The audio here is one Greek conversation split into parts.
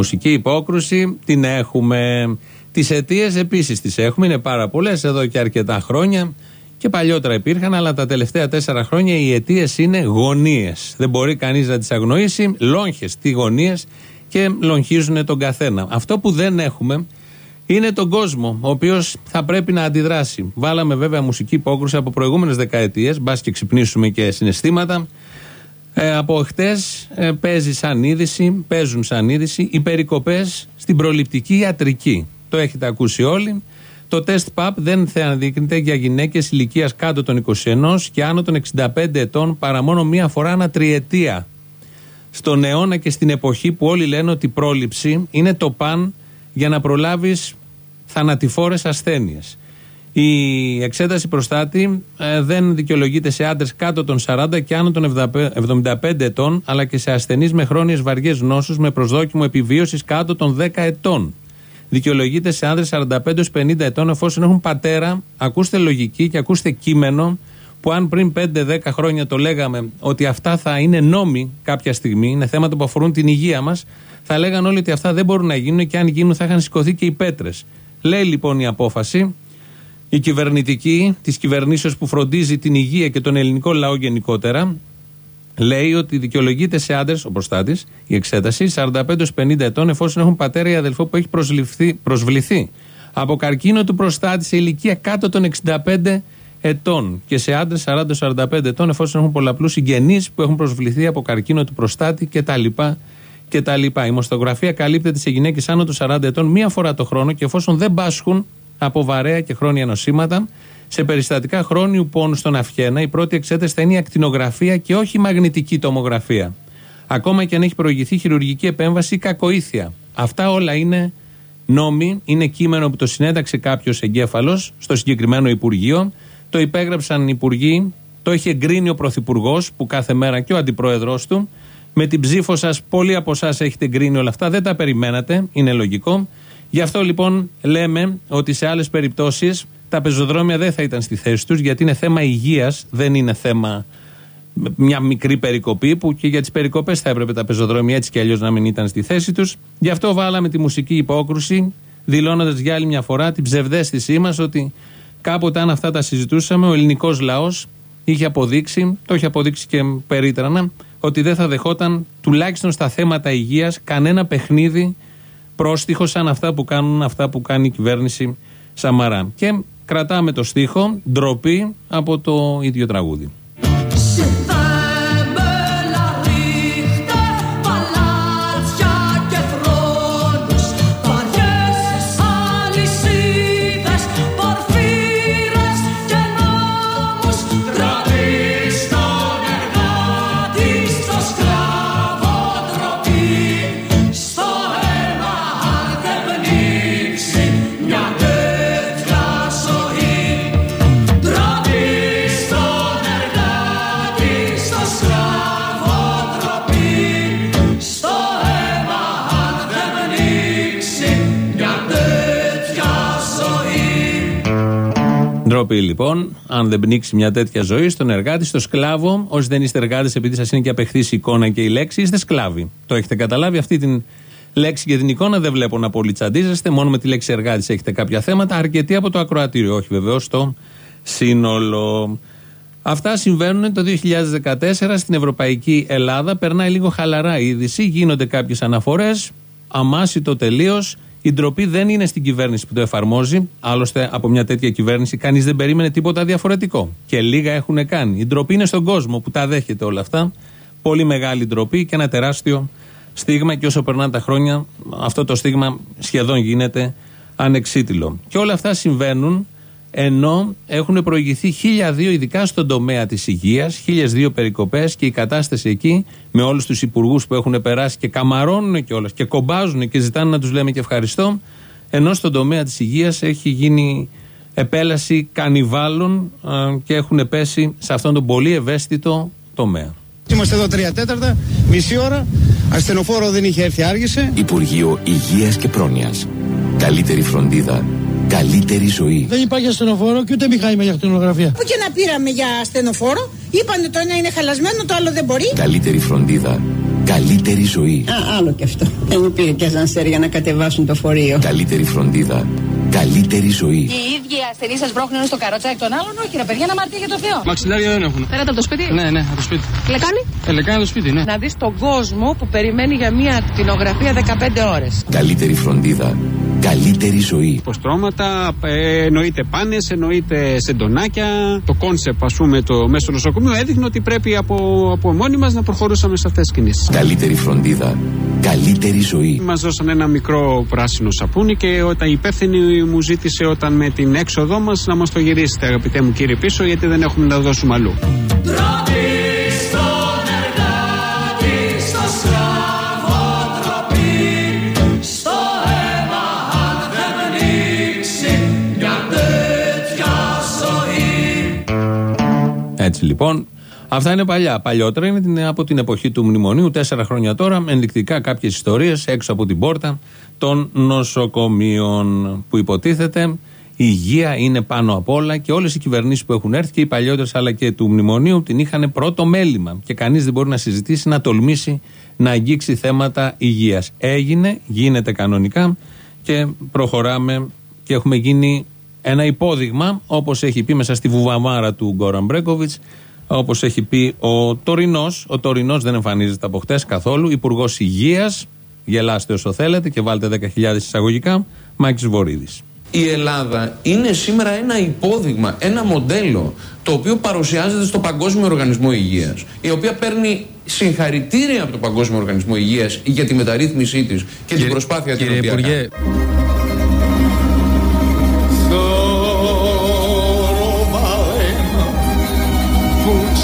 μουσική υπόκρουση την έχουμε. Τις αιτίες επίσης τις έχουμε, είναι πάρα πολλές εδώ και αρκετά χρόνια. Και παλιότερα υπήρχαν, αλλά τα τελευταία τέσσερα χρόνια οι αιτίες είναι γωνίες. Δεν μπορεί κανείς να τις αγνοήσει. Λόγχες τι γωνίες και λογχίζουν τον καθένα. Αυτό που δεν έχουμε είναι τον κόσμο, ο οποίος θα πρέπει να αντιδράσει. Βάλαμε βέβαια μουσική υπόκρουση από προηγούμενες δεκαετίες, μπας και ξυπνήσουμε και συναισθήματα. Ε, από χτε παίζει σαν είδηση, παίζουν σαν είδηση οι περικοπές στην προληπτική ιατρική. Το έχετε ακούσει όλοι. Το τεστ ΠΑΠ δεν θα αναδείκνεται για γυναίκες ηλικίας κάτω των 21 και άνω των 65 ετών παρά μόνο μία φορά ανά τριετία. Στον αιώνα και στην εποχή που όλοι λένε ότι η πρόληψη είναι το παν για να προλάβεις θανατηφόρες ασθένειες. Η εξέταση προστάτη ε, δεν δικαιολογείται σε άντρες κάτω των 40 και άνω των 75 ετών, αλλά και σε ασθενείς με χρόνιες βαριές νόσους με προσδόκιμο επιβίωσης κάτω των 10 ετών. Δικαιολογείται σε άντρες 45-50 ετών εφόσον έχουν πατέρα. Ακούστε λογική και ακούστε κείμενο που αν πριν 5-10 χρόνια το λέγαμε ότι αυτά θα είναι νόμοι κάποια στιγμή, είναι θέματα που αφορούν την υγεία μας, θα λέγαν όλοι ότι αυτά δεν μπορούν να γίνουν και αν γίνουν θα είχαν σηκωθεί και οι πέτρες. Λέει λοιπόν η απόφαση η κυβερνητική της κυβερνήσεως που φροντίζει την υγεία και τον ελληνικό λαό γενικότερα, λέει ότι δικαιολογείται σε άντρες, ο προστάτη, η εξέταση 45-50 ετών, εφόσον έχουν πατέρα ή αδελφό που έχει προσβληθεί, προσβληθεί από καρκίνο του προστάτη σε ηλικία κάτω των 65 ετών και σε άντρες 40-45 ετών, εφόσον έχουν πολλαπλούς συγγενείς που έχουν προσβληθεί από καρκίνο του προστάτη κτλ. κτλ. Η μοστογραφία καλύπτεται σε γυναίκες άνω των 40 ετών μία φορά το χρόνο και εφόσον δεν πάσχουν από βαρέα και χρόνια νοσήματα. Σε περιστατικά χρόνιου πόνου στον αυχένα, η πρώτη εξέταση θα είναι η ακτινογραφία και όχι η μαγνητική τομογραφία. Ακόμα και αν έχει προηγηθεί χειρουργική επέμβαση ή κακοήθεια. Αυτά όλα είναι νόμοι, είναι κείμενο που το συνέταξε κάποιος εγκέφαλος στο συγκεκριμένο Υπουργείο. Το υπέγραψαν οι Υπουργοί, το έχει εγκρίνει ο Πρωθυπουργός, που κάθε μέρα και ο Αντιπρόεδρό του. Με την ψήφο σας, πολλοί από εσάς έχετε εγκρίνει όλα αυτά. Δεν τα περιμένατε, είναι λογικό. Γι' αυτό λοιπόν λέμε ότι σε άλλες περιπτώσεις τα πεζοδρόμια δεν θα ήταν στη θέση τους, γιατί είναι θέμα υγείας, δεν είναι θέμα μια μικρή περικοπή που και για τις περικοπές θα έπρεπε τα πεζοδρόμια έτσι και αλλιώς να μην ήταν στη θέση τους. Γι' αυτό βάλαμε τη μουσική υπόκρουση, δηλώνοντας για άλλη μια φορά την ψευδέστησή μας ότι κάποτε αν αυτά τα συζητούσαμε, ο ελληνικός λαός είχε αποδείξει, το είχε αποδείξει και περίτρανα, ότι δεν θα δεχόταν τουλάχιστον στα θέματα υγείας κανένα παιχνίδι πρόστιχο σαν αυτά που κάνουν αυτά που κάνει η κυβέρνηση Σαμαρά. Και κρατάμε το στίχο ντροπή από το ίδιο τραγούδι. Ντροπή λοιπόν, αν δεν πνίξει μια τέτοια ζωή στον εργάτη, στο σκλάβο. Όσοι δεν είστε εργάτες, επειδή σας είναι και απεχθής η εικόνα και η λέξη, είστε σκλάβοι. Το έχετε καταλάβει. Αυτή την λέξη και την εικόνα δεν βλέπω να πολύ τσαντίζεστε. Μόνο με τη λέξη εργάτης έχετε κάποια θέματα. Αρκετοί από το ακροατήριο. Όχι βεβαίως το σύνολο. Αυτά συμβαίνουν το 2014 στην Ευρωπαϊκή Ελλάδα. Περνάει λίγο χαλαρά η είδηση. Γίνονται κάποιες αναφορές. Αμάσιτο τελείως. Η ντροπή δεν είναι στην κυβέρνηση που το εφαρμόζει. Άλλωστε, από μια τέτοια κυβέρνηση κανείς δεν περίμενε τίποτα διαφορετικό. Και λίγα έχουν κάνει. Η ντροπή είναι στον κόσμο που τα δέχεται όλα αυτά. Πολύ μεγάλη ντροπή και ένα τεράστιο στίγμα. Και όσο περνάνε τα χρόνια, αυτό το στίγμα σχεδόν γίνεται ανεξίτηλο. Και όλα αυτά συμβαίνουν ενώ έχουν προηγηθεί 1002 ειδικά στον τομέα της υγείας, 1002 περικοπές και η κατάσταση εκεί με όλους τους υπουργούς που έχουν περάσει και καμαρώνουν και όλες και κομπάζουν και ζητάνε να τους λέμε και ευχαριστώ, ενώ στον τομέα της υγείας έχει γίνει επέλαση κανιβάλων και έχουν πέσει σε αυτόν τον πολύ ευαίσθητο τομέα. Είμαστε εδώ τρία τέταρτα, μισή ώρα. Ασθενοφόρο δεν είχε έρθει, άργησε. Υπουργείο Υγείας και Πρόνοιας. Καλύτερη φροντίδα, καλύτερη ζωή. Δεν υπάρχει ασθενοφόρο και ούτε μηχάνημα για ακτινογραφία. Που και να πήραμε για ασθενοφόρο, είπανε το ένα είναι χαλασμένο, το άλλο δεν μπορεί. Καλύτερη φροντίδα, καλύτερη ζωή. Α, άλλο κι αυτό. Δεν μου πήρε και αζανσέρ για να κατεβάσουν το φορείο. Καλύτερη φροντίδα, καλύτερη ζωή. Οι ίδιοι ασθενείς σας βρώχνουν στο καρότσα εκ των άλλων, όχι ρε παιδιά, να μαρτύρια για το Θεό. Μαξιλάρια δεν έχουν. Πέρατε από το σπίτι; Ναι, ναι, από το σπίτι. Λεκάνη; Ε, λεκάνη το σπίτι, ναι. Να δεις τον κόσμο που περιμένει για μια ακτινογραφία 15 ώρες. Καλύτερη φροντίδα, καλύτερη ζωή. Υποστρώματα, ε, εννοείται πάνες, εννοείται σεντονάκια. Το κόνσεπτ, ας πούμε, το μέσο νοσοκομείο έδειχνε ότι πρέπει από, από μόνοι μας να προχωρούσαμε σε αυτές τις κινήσεις. Καλύτερη φροντίδα, καλύτερη ζωή. Μας δώσαν ένα μικρό πράσινο σαπούνι και όταν η υπεύθυνη μου ζήτησε όταν με την έξοδό μας να μας το γυρίσετε, αγαπητέ μου κύριε, πίσω, γιατί δεν έχουμε να δώσουμε αλλού. Ντροπή Έτσι λοιπόν. Αυτά είναι παλιά. Παλιότερα είναι την- από την εποχή του μνημονίου, τέσσερα χρόνια τώρα, ενδεικτικά κάποιες ιστορίες έξω από την πόρτα των νοσοκομείων που υποτίθεται η υγεία είναι πάνω απ' όλα και όλες οι κυβερνήσεις που έχουν έρθει και οι παλιότερες αλλά και του μνημονίου την είχαν πρώτο μέλημα. Και κανείς δεν μπορεί να συζητήσει, να τολμήσει να αγγίξει θέματα υγείας. Έγινε, γίνεται κανονικά και προχωράμε και έχουμε γίνει ένα υπόδειγμα, όπως έχει πει μέσα στη βουβαμάρα του Γκόραν Μπρέκοβιτς, όπως έχει πει ο Τωρινός. Ο Τωρινός δεν εμφανίζεται από χτες καθόλου. Υπουργός Υγείας, γελάστε όσο θέλετε και βάλτε 10.000 εισαγωγικά, Μάκης Βορύδης. Η Ελλάδα είναι σήμερα ένα υπόδειγμα, ένα μοντέλο το οποίο παρουσιάζεται στο Παγκόσμιο Οργανισμό Υγείας η οποία παίρνει συγχαρητήρια από το Παγκόσμιο Οργανισμό Υγείας για τη μεταρρύθμισή της και την προσπάθεια την οποία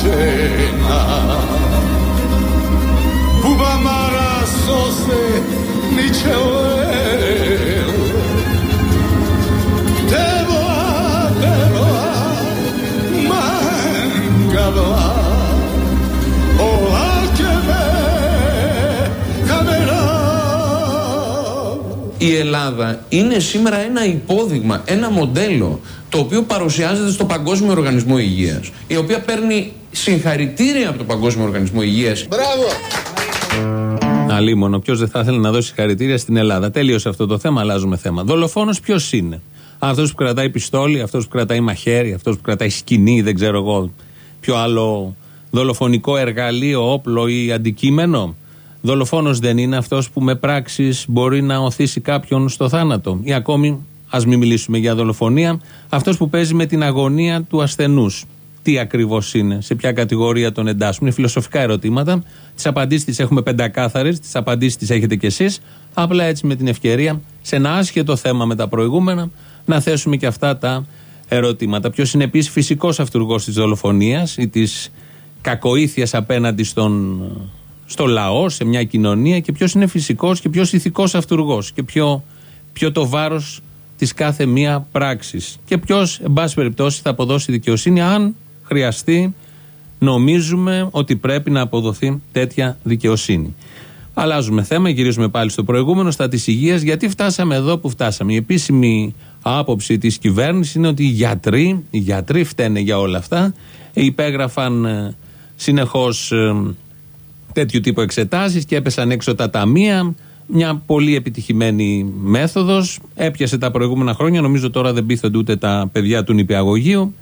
κάνει. Η Ελλάδα είναι σήμερα ένα υπόδειγμα, ένα μοντέλο το οποίο παρουσιάζεται στο Παγκόσμιο Οργανισμό Υγείας η οποία παίρνει συγχαρητήρια από το Παγκόσμιο Οργανισμό Υγείας Αλίμονο, ποιος δεν θα ήθελε να δώσει χαρητήρια στην Ελλάδα. Τέλειωσε αυτό το θέμα, αλλάζουμε θέμα. Δολοφόνος ποιος είναι; Αυτός που κρατάει πιστόλι, αυτός που κρατάει μαχαίρι, αυτός που κρατάει σκηνή, δεν ξέρω εγώ ποιο άλλο δολοφονικό εργαλείο, όπλο ή αντικείμενο; Δολοφόνος δεν είναι αυτός που με πράξεις μπορεί να οθήσει κάποιον στο θάνατο. Ή ακόμη, ας μην μιλήσουμε για δολοφονία, αυτός που παίζει με την αγωνία του ασθενούς. Τι ακριβώς είναι, σε ποια κατηγορία τον εντάσσουμε. Είναι φιλοσοφικά ερωτήματα. Τις απαντήσεις τις έχουμε πεντακάθαρες, τις απαντήσεις τις έχετε κι εσείς. Απλά έτσι με την ευκαιρία, σε ένα άσχετο θέμα με τα προηγούμενα, να θέσουμε και αυτά τα ερωτήματα. Ποιος είναι επίσης φυσικός αυτούργος της δολοφονίας ή της κακοήθειας απέναντι στον, στο λαό, σε μια κοινωνία και ποιος είναι φυσικός και ποιος ηθικός αυτούργος και ποιο, ποιο το βάρος της κάθε μία πράξης. Και ποιος, εν πάση περιπτώσει, θα αποδώσει δικαιοσύνη αν χρειαστεί, νομίζουμε ότι πρέπει να αποδοθεί τέτοια δικαιοσύνη. Αλλάζουμε θέμα, γυρίζουμε πάλι στο προηγούμενο, στα της υγείας, γιατί φτάσαμε εδώ που φτάσαμε. Η επίσημη άποψη της κυβέρνησης είναι ότι οι γιατροί, οι γιατροί φταίνε για όλα αυτά. Υπέγραφαν συνεχώς τέτοιου τύπου εξετάσεις και έπεσαν έξω τα ταμεία. Μια πολύ επιτυχημένη μέθοδος. Έπιασε τα προηγούμενα χρόνια. Νομίζω τώρα δεν πείθονται ούτε τα παιδιά του νηπιαγωγείου.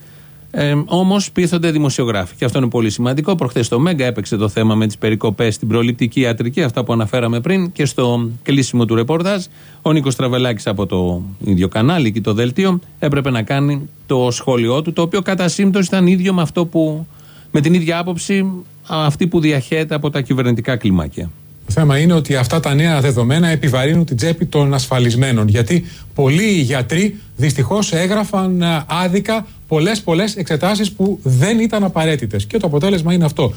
Ε, Όμως πείθονται δημοσιογράφοι. Και αυτό είναι πολύ σημαντικό. Προχθές στο Μέγκα έπαιξε το θέμα με τις περικοπές στην προληπτική ιατρική, αυτά που αναφέραμε πριν, και στο κλείσιμο του ρεπορτάζ. Ο Νίκος Τραβελάκης από το ίδιο κανάλι και το δελτίο έπρεπε να κάνει το σχόλιο του, το οποίο κατά σύμπτωση ήταν ίδιο με αυτό που. με την ίδια άποψη αυτή που διαχέεται από τα κυβερνητικά κλιμάκια. Το θέμα είναι ότι αυτά τα νέα δεδομένα επιβαρύνουν την τσέπη των ασφαλισμένων. Γιατί πολλοί γιατροί δυστυχώς έγραφαν α, άδικα πολλές πολλές εξετάσεις που δεν ήταν απαραίτητες. Και το αποτέλεσμα είναι αυτό.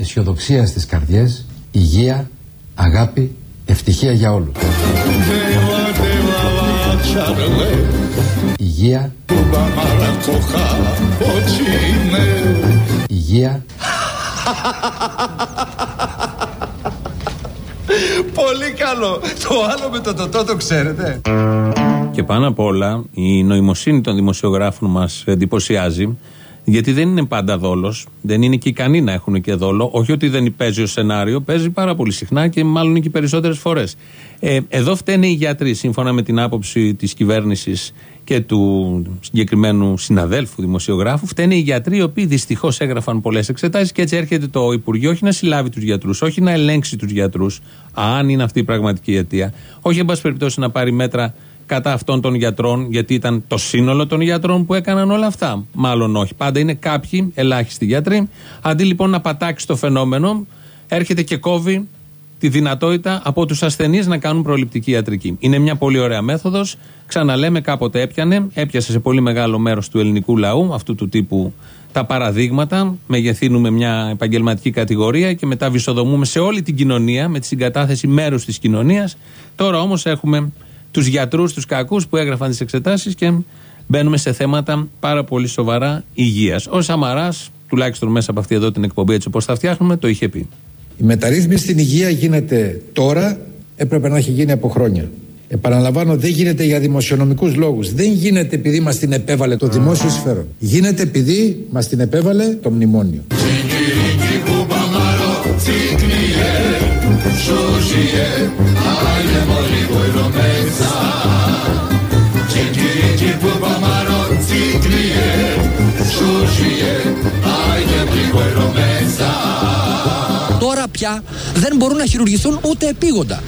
Αισιοδοξία στις καρδιές, υγεία, αγάπη, ευτυχία για όλους. Υγεία. Υγεία. Πολύ καλό. Το άλλο με το τοτό το ξέρετε. Και πάνω απ' όλα η νοημοσύνη των δημοσιογράφων μας εντυπωσιάζει. Γιατί δεν είναι πάντα δόλος. Δεν είναι και ικανοί να έχουν και δόλο. Όχι ότι δεν παίζει ο σενάριο, παίζει πάρα πολύ συχνά και μάλλον και περισσότερες φορές. Ε, εδώ φταίνε οι γιατροί, σύμφωνα με την άποψη της κυβέρνησης και του συγκεκριμένου συναδέλφου δημοσιογράφου. Φταίνε οι γιατροί, οι οποίοι δυστυχώς έγραφαν πολλές εξετάσεις και έτσι έρχεται το Υπουργείο όχι να συλλάβει τους γιατρούς, όχι να ελέγξει τους γιατρούς, αν είναι αυτή η πραγματική αιτία. Όχι, εν πάση περιπτώσει, να πάρει μέτρα κατά αυτών των γιατρών, γιατί ήταν το σύνολο των γιατρών που έκαναν όλα αυτά. Μάλλον όχι. Πάντα είναι κάποιοι ελάχιστοι γιατροί. Αντί λοιπόν να πατάξει το φαινόμενο, έρχεται και κόβει τη δυνατότητα από τους ασθενείς να κάνουν προληπτική ιατρική. Είναι μια πολύ ωραία μέθοδος. Ξαναλέμε, κάποτε έπιανε, έπιασε σε πολύ μεγάλο μέρος του ελληνικού λαού αυτού του τύπου τα παραδείγματα. Μεγεθύνουμε μια επαγγελματική κατηγορία και μετά βυσοδομούμε σε όλη την κοινωνία με τη συγκατάθεση μέρους της κοινωνίας. Τώρα όμως έχουμε τους γιατρούς, τους κακούς που έγραφαν τις εξετάσεις και μπαίνουμε σε θέματα πάρα πολύ σοβαρά υγείας. Ο Σαμαράς, τουλάχιστον μέσα από αυτή εδώ την εκπομπή, έτσι όπως θα φτιάχνουμε, το είχε πει. Η μεταρρύθμιση στην υγεία γίνεται τώρα, έπρεπε να έχει γίνει από χρόνια. Επαναλαμβάνω, δεν γίνεται για δημοσιονομικούς λόγους. Δεν γίνεται επειδή μας την επέβαλε το δημόσιο συμφέρον. Γίνεται επειδή μας την επέβαλε το μνημόνιο. Τώρα πια δεν μπορούν να χειρουργηθούν ούτε επίγοντα.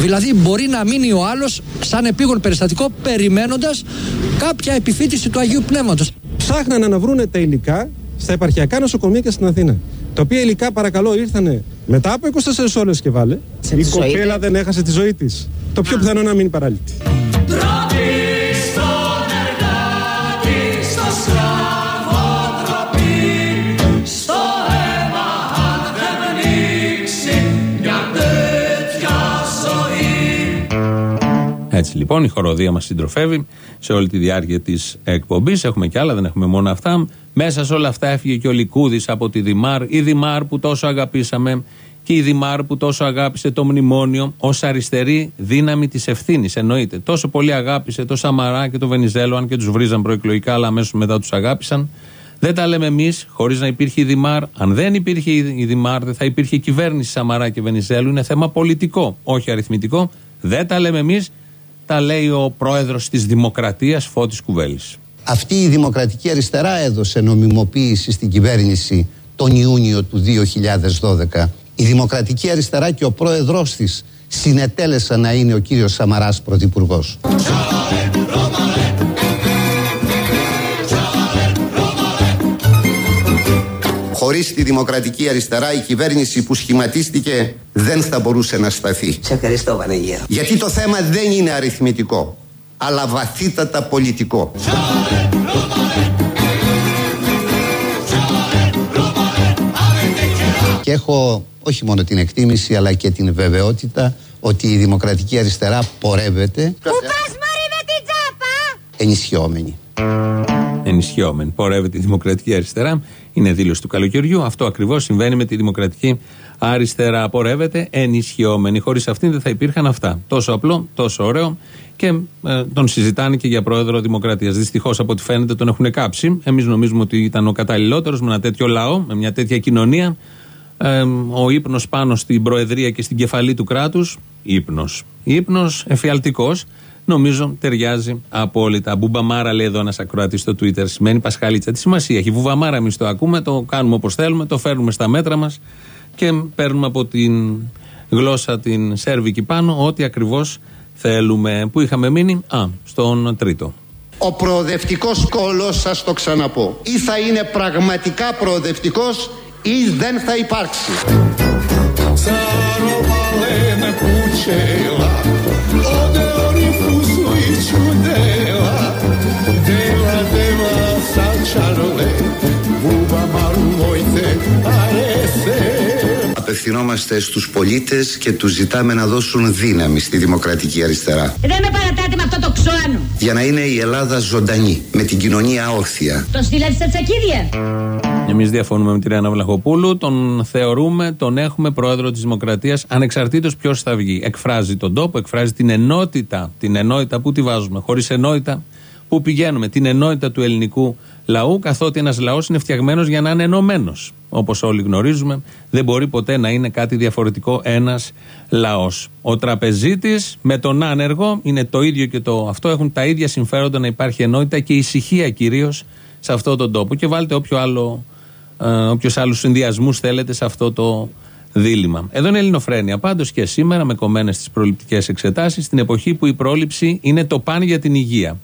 Δηλαδή μπορεί να μείνει ο άλλος σαν επίγον περιστατικό περιμένοντας κάποια επιφύτηση του Αγίου Πνεύματος. Ψάχνανε να βρούνε τα υλικά στα επαρχιακά νοσοκομεία και στην Αθήνα. Τα οποία υλικά παρακαλώ ήρθαν μετά από 24 ώρες και βάλε. Η κοπέλα δεν έχασε τη ζωή της. Το πιο πιθανό να μείνει παράλυτη. Ντροπή στον εργάτη, στο σκλάβο ντροπή, στο αίμα αν δεν πνίξει μια τέτοια ζωή. Έτσι λοιπόν η χοροδία μας συντροφεύει σε όλη τη διάρκεια της εκπομπής. Έχουμε κι άλλα, δεν έχουμε μόνο αυτά. Μέσα σε όλα αυτά έφυγε και ο Λικούδης από τη Δημάρ. Η Δημάρ που τόσο αγαπήσαμε και η Δημάρ που τόσο αγάπησε το μνημόνιο ως αριστερή δύναμη της ευθύνης. Εννοείται. Τόσο πολύ αγάπησε το Σαμαρά και το Βενιζέλο, αν και τους βρίζαν προεκλογικά, αλλά αμέσως μετά τους αγάπησαν. Δεν τα λέμε εμείς, χωρίς να υπήρχε η Δημάρ. Αν δεν υπήρχε η Δημάρ, δεν θα υπήρχε κυβέρνηση Σαμαρά και Βενιζέλου. Είναι θέμα πολιτικό, όχι αριθμητικό. Δεν τα λέμε εμείς, τα λέει ο πρόεδρος της Δημοκρατίας, Φώτης Κουβέλης. Αυτή η δημοκρατική αριστερά έδωσε νομιμοποίηση στην κυβέρνηση τον Ιούνιο του 2012. Η δημοκρατική αριστερά και ο πρόεδρός της συνετέλεσαν να είναι ο κύριος Σαμαράς πρωθυπουργός. Χωρίς τη δημοκρατική αριστερά η κυβέρνηση που σχηματίστηκε δεν θα μπορούσε να σταθεί. Σε ευχαριστώ Βανεγία. Γιατί το θέμα δεν είναι αριθμητικό, αλλά βαθύτατα πολιτικό. Και έχω όχι μόνο την εκτίμηση αλλά και την βεβαιότητα ότι η δημοκρατική αριστερά πορεύεται Πού πας μωρή με την τσάπα! ενισχυόμενη. Ενισχυόμενη. Πορεύεται η Δημοκρατική Αριστερά. Είναι δήλωση του καλοκαιριού. Αυτό ακριβώς συμβαίνει με τη Δημοκρατική Αριστερά. Πορεύεται ενισχυόμενη. Χωρίς αυτήν δεν θα υπήρχαν αυτά. Τόσο απλό, τόσο ωραίο. Και ε, τον συζητάνε και για πρόεδρο Δημοκρατίας. Δυστυχώς, από ό,τι φαίνεται, τον έχουν κάψει. Εμείς νομίζουμε ότι ήταν ο καταλληλότερος με ένα τέτοιο λαό, με μια τέτοια κοινωνία. Ε, ο ύπνος πάνω στην Προεδρία και στην κεφαλή του κράτους. ύπνος. Ύπνος εφιαλτικός. Νομίζω ταιριάζει απόλυτα. Μπουμπαμάρα λέει εδώ ένας ακροατής στο Twitter. Σημαίνει Πασχαλίτσα. Τι σημασία έχει; Βουβαμάρα εμείς το ακούμε, το κάνουμε όπως θέλουμε, το φέρνουμε στα μέτρα μας και παίρνουμε από την γλώσσα την σέρβικη πάνω ό,τι ακριβώς θέλουμε. Πού είχαμε μείνει, Α, στον τρίτο. Ο προοδευτικός κόλος, σας το ξαναπώ, ή θα είναι πραγματικά προοδευτικός ή δεν θα υπάρξει. Απευθυνόμαστε στους πολίτες και τους ζητάμε να δώσουν δύναμη στη δημοκρατική αριστερά. Δεν με παρατάτε με αυτό το ξώανο. Για να είναι η Ελλάδα ζωντανή, με την κοινωνία όρθια. Το στείλατε στα τσακίδια. Εμείς διαφωνούμε με την Ριάννα Βλαχοπούλου. Τον θεωρούμε, τον έχουμε πρόεδρο της Δημοκρατίας, ανεξαρτήτως ποιος θα βγει. Εκφράζει τον τόπο, εκφράζει την ενότητα. Την ενότητα που τη βάζουμε. Χωρίς ενότητα που πηγαίνουμε. Την ενότητα του ελληνικού λαού, καθότι ένας λαός είναι φτιαγμένος για να είναι ενωμένος. Όπως όλοι γνωρίζουμε, δεν μπορεί ποτέ να είναι κάτι διαφορετικό ένας λαός. Ο τραπεζίτης με τον άνεργο είναι το ίδιο και το αυτό. Έχουν τα ίδια συμφέροντα να υπάρχει ενότητα και ησυχία κυρίως σε αυτόν τον τόπο. Και βάλτε όποιο άλλο ε, όποιου άλλους συνδυασμούς θέλετε σε αυτό το δίλημα. Εδώ είναι Ελληνοφρένια. Πάντως και σήμερα με κομμένες τις προληπτικές εξετάσεις, στην εποχή που η πρόληψη είναι το παν για την υγεία.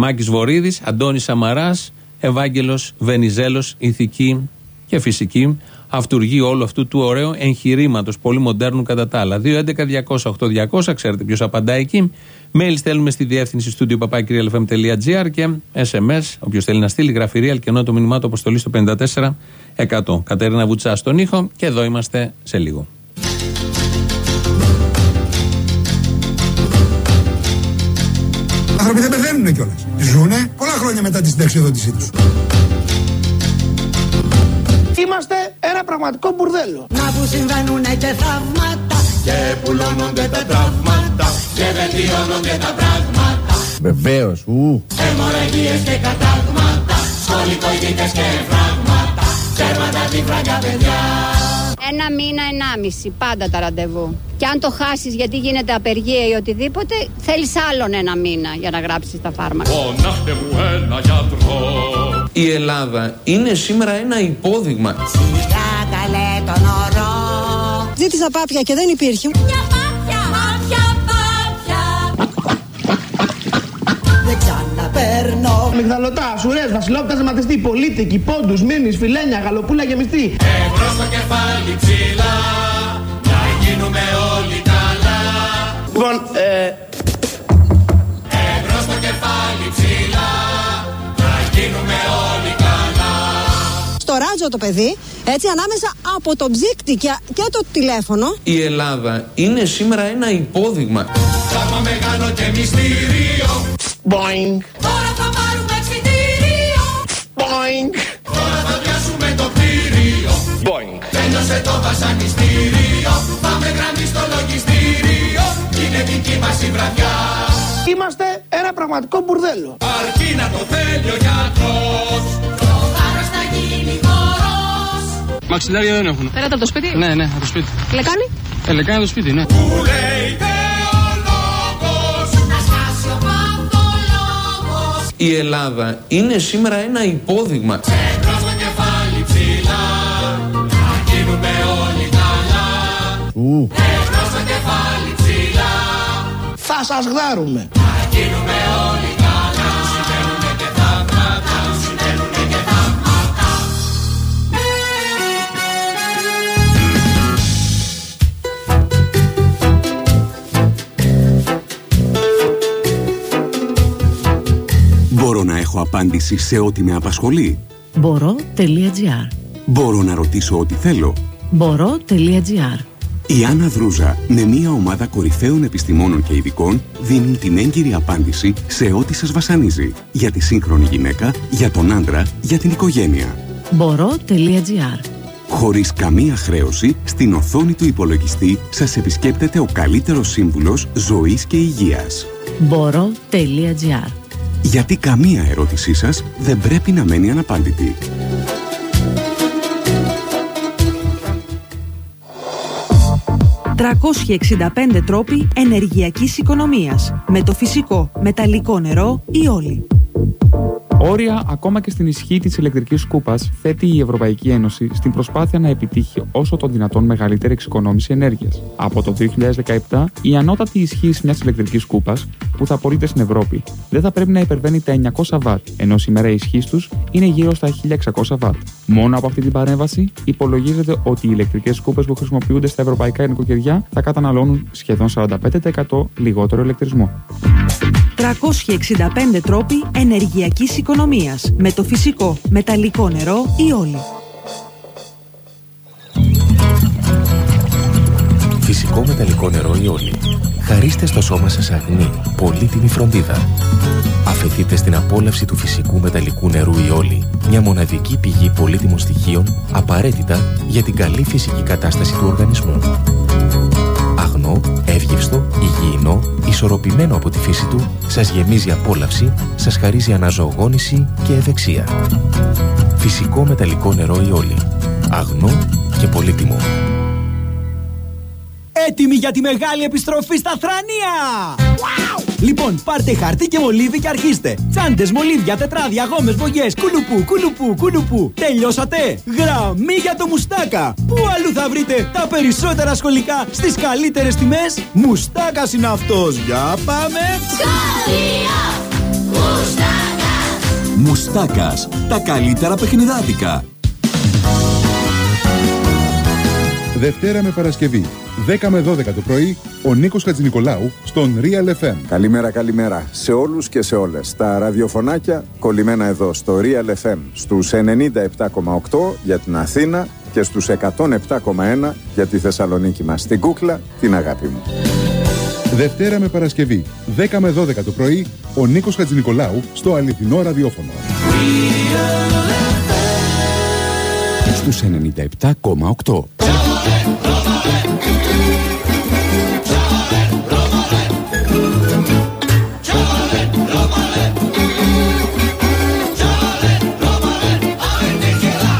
Μάκης Βορύδης, Αντώνης Σαμαράς, Ευάγγελος Βενιζέλος, ηθική και φυσική, αυτούργοι όλου αυτού του ωραίου εγχειρήματος, πολύ μοντέρνου κατά τα άλλα. 2.11.200.8.200, ξέρετε ποιος απαντάει εκεί. Mail στέλνουμε στη διεύθυνση στούντιο papakirialfm.gr και SMS, όποιος θέλει να στείλει γραφειρία, αλκενό το μηνυμά του αποστολής στο 54%. Κατέρινα Βουτσά στον ήχο και εδώ είμαστε σε λίγο. Οι άνθρωποι δεν πεθαίνουν κιόλας. Ζούνε πολλά χρόνια μετά τη συνταξιοδότησή τους. Είμαστε ένα πραγματικό μπουρδέλο. Να που συμβαίνουν και θαύματα Και πουλώνονται τα τραύματα Και βελτιώνονται τα πράγματα Βεβαίως, ου. Αιμορραγίες και κατάγματα Σχολικοειδίτες και φράγματα Τέρματα τη φράγκα παιδιά Ένα μήνα, ενάμιση, πάντα τα ραντεβού. Και αν το χάσεις γιατί γίνεται απεργία ή οτιδήποτε, θέλεις άλλον ένα μήνα για να γράψεις τα φάρμακα. Φωνάχτε μου ένα γιατρό Η Ελλάδα είναι σήμερα ένα υπόδειγμα. Σιγά καλέ τον ορό Ζήτησα πάπια και δεν υπήρχε. Μια ξαναπέρνω Μιγδαλωτά, σουρές, βασιλόπτα, ζεματιστή, πολίτικη, πόντους, μήνυ, φιλένια, γαλοπούλα γεμιστή. Εμπρός στο κεφάλι ψηλά Να γίνουμε όλοι καλά. Λοιπόν, ε, Εμπρός στο κεφάλι ψηλά Να γίνουμε όλοι καλά. Στο ράτζο το παιδί, έτσι ανάμεσα από το ψύκτη και, και το τηλέφωνο. Η Ελλάδα είναι σήμερα ένα υπόδειγμα. Πράγμα μεγάλο και μυστήριο. Boing, Τώρα θα πάρουμε εξιτήριο boing, Τώρα θα πιάσουμε το κτίριο. Boing. Τέλειωσε το βασανιστήριο. Πάμε γραμμή στο λογιστήριο. Είναι δική μας η βραδιά. Είμαστε ένα πραγματικό μπουρδέλο. Αρκεί να το θέλει ο γιατρός. Το βάρος θα γίνει χορός Μαξιλάρια δεν έχουν. Πέρατε από το σπίτι; Ναι, ναι, από το σπίτι. Λεκάνη; Ε, λεκάνη το σπίτι, ναι. Που λέει θεολόγος Να σκάσει ο παθολόγος Η Ελλάδα είναι σήμερα ένα υπόδειγμα. Εμπρός στο κεφάλι ψηλά Να γίνουμε όλοι καλά Εμπρός στο κεφάλι ψηλά Θα σας γδάρουμε. Να γίνουμε όλοι Μπορώ να έχω απάντηση σε ό,τι με απασχολεί. Μπορώ.gr Μπορώ να ρωτήσω ό,τι θέλω. Μπορώ.gr Η Άννα Δρούζα με μια ομάδα κορυφαίων επιστημόνων και ειδικών δίνουν την έγκυρη απάντηση σε ό,τι σας βασανίζει. Για τη σύγχρονη γυναίκα, για τον άντρα, για την οικογένεια. Μπορώ.gr Χωρίς καμία χρέωση, στην οθόνη του υπολογιστή σας επισκέπτεται ο καλύτερος σύμβουλος ζωής και υγείας. Μπορώ.gr Γιατί καμία ερώτησή σας δεν πρέπει να μένει αναπάντητη. «365 τρόποι ενεργειακής οικονομίας» με το φυσικό, μεταλλικό νερό ή όλοι. Όρια ακόμα και στην ισχύ της ηλεκτρικής σκούπας θέτει η Ευρωπαϊκή Ένωση στην προσπάθεια να επιτύχει όσο το δυνατόν μεγαλύτερη εξοικονόμηση ενέργειας. Από το 2017, η ανώτατη ισχύ μιας ηλεκτρικής σκούπας που θα πωλείται στην Ευρώπη δεν θα πρέπει να υπερβαίνει τα 900 W, ενώ σήμερα η ισχύ τους είναι γύρω στα 1600 W. Μόνο από αυτή την παρέμβαση υπολογίζεται ότι οι ηλεκτρικές σκούπες που χρησιμοποιούνται στα ευρωπαϊκά νοικοκυριά θα καταναλώνουν σχεδόν 45% λιγότερο ηλεκτρισμό. 365 τρόποι ενεργειακής οικονομίας με το φυσικό, μεταλλικό νερό ή όλοι. Φυσικό μεταλλικό νερό ή όλοι. Χαρίστε στο σώμα σας αγνή, πολύτιμη φροντίδα. Αφαιθείτε στην απόλαυση του φυσικού μεταλλικού νερού ή όλοι, μια μοναδική πηγή πολύτιμων στοιχείων απαραίτητα για την καλή φυσική κατάσταση του οργανισμού. Αγνό, εύγευστο, υγιεινό, ισορροπημένο από τη φύση του, σας γεμίζει απόλαυση, σας χαρίζει αναζωογόνηση και ευεξία. Φυσικό μεταλλικό νερό ή όλοι. Αγνό και πολύτιμο. Έτοιμοι για τη μεγάλη επιστροφή στα θρανία! Λοιπόν, πάρτε χαρτί και μολύβι και αρχίστε. Τσάντες, μολύβια, τετράδια, γόμες, βογιές, κουλουπού, κουλουπού, κουλουπού. Τελειώσατε! Γραμμή για το μουστάκα! Πού αλλού θα βρείτε τα περισσότερα σχολικά στις καλύτερες τιμές; Μουστάκας είναι αυτός! Για πάμε! Μουστάκας, τα καλύτερα παιχνιδάδικα. Δευτέρα με Παρασκευή, 10 με 12 το πρωί, ο Νίκος Χατζηνικολάου στον Real FM. Καλημέρα, καλημέρα σε όλους και σε όλες. Τα ραδιοφωνάκια κολλημένα εδώ στο Real FM στους 97,8 για την Αθήνα και στους 107,1 για τη Θεσσαλονίκη μας. Την κούκλα, την αγάπη μου. Δευτέρα με Παρασκευή, 10 με 12 το πρωί, ο Νίκος Χατζηνικολάου στο αληθινό ραδιόφωνο. Στους 97,8.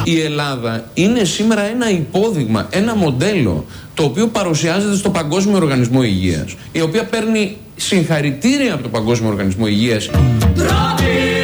Η Ελλάδα είναι σήμερα ένα υπόδειγμα, ένα μοντέλο το οποίο παρουσιάζεται στο Παγκόσμιο Οργανισμό Υγείας η οποία παίρνει συγχαρητήρια από το Παγκόσμιο Οργανισμό Υγείας Ωραίο.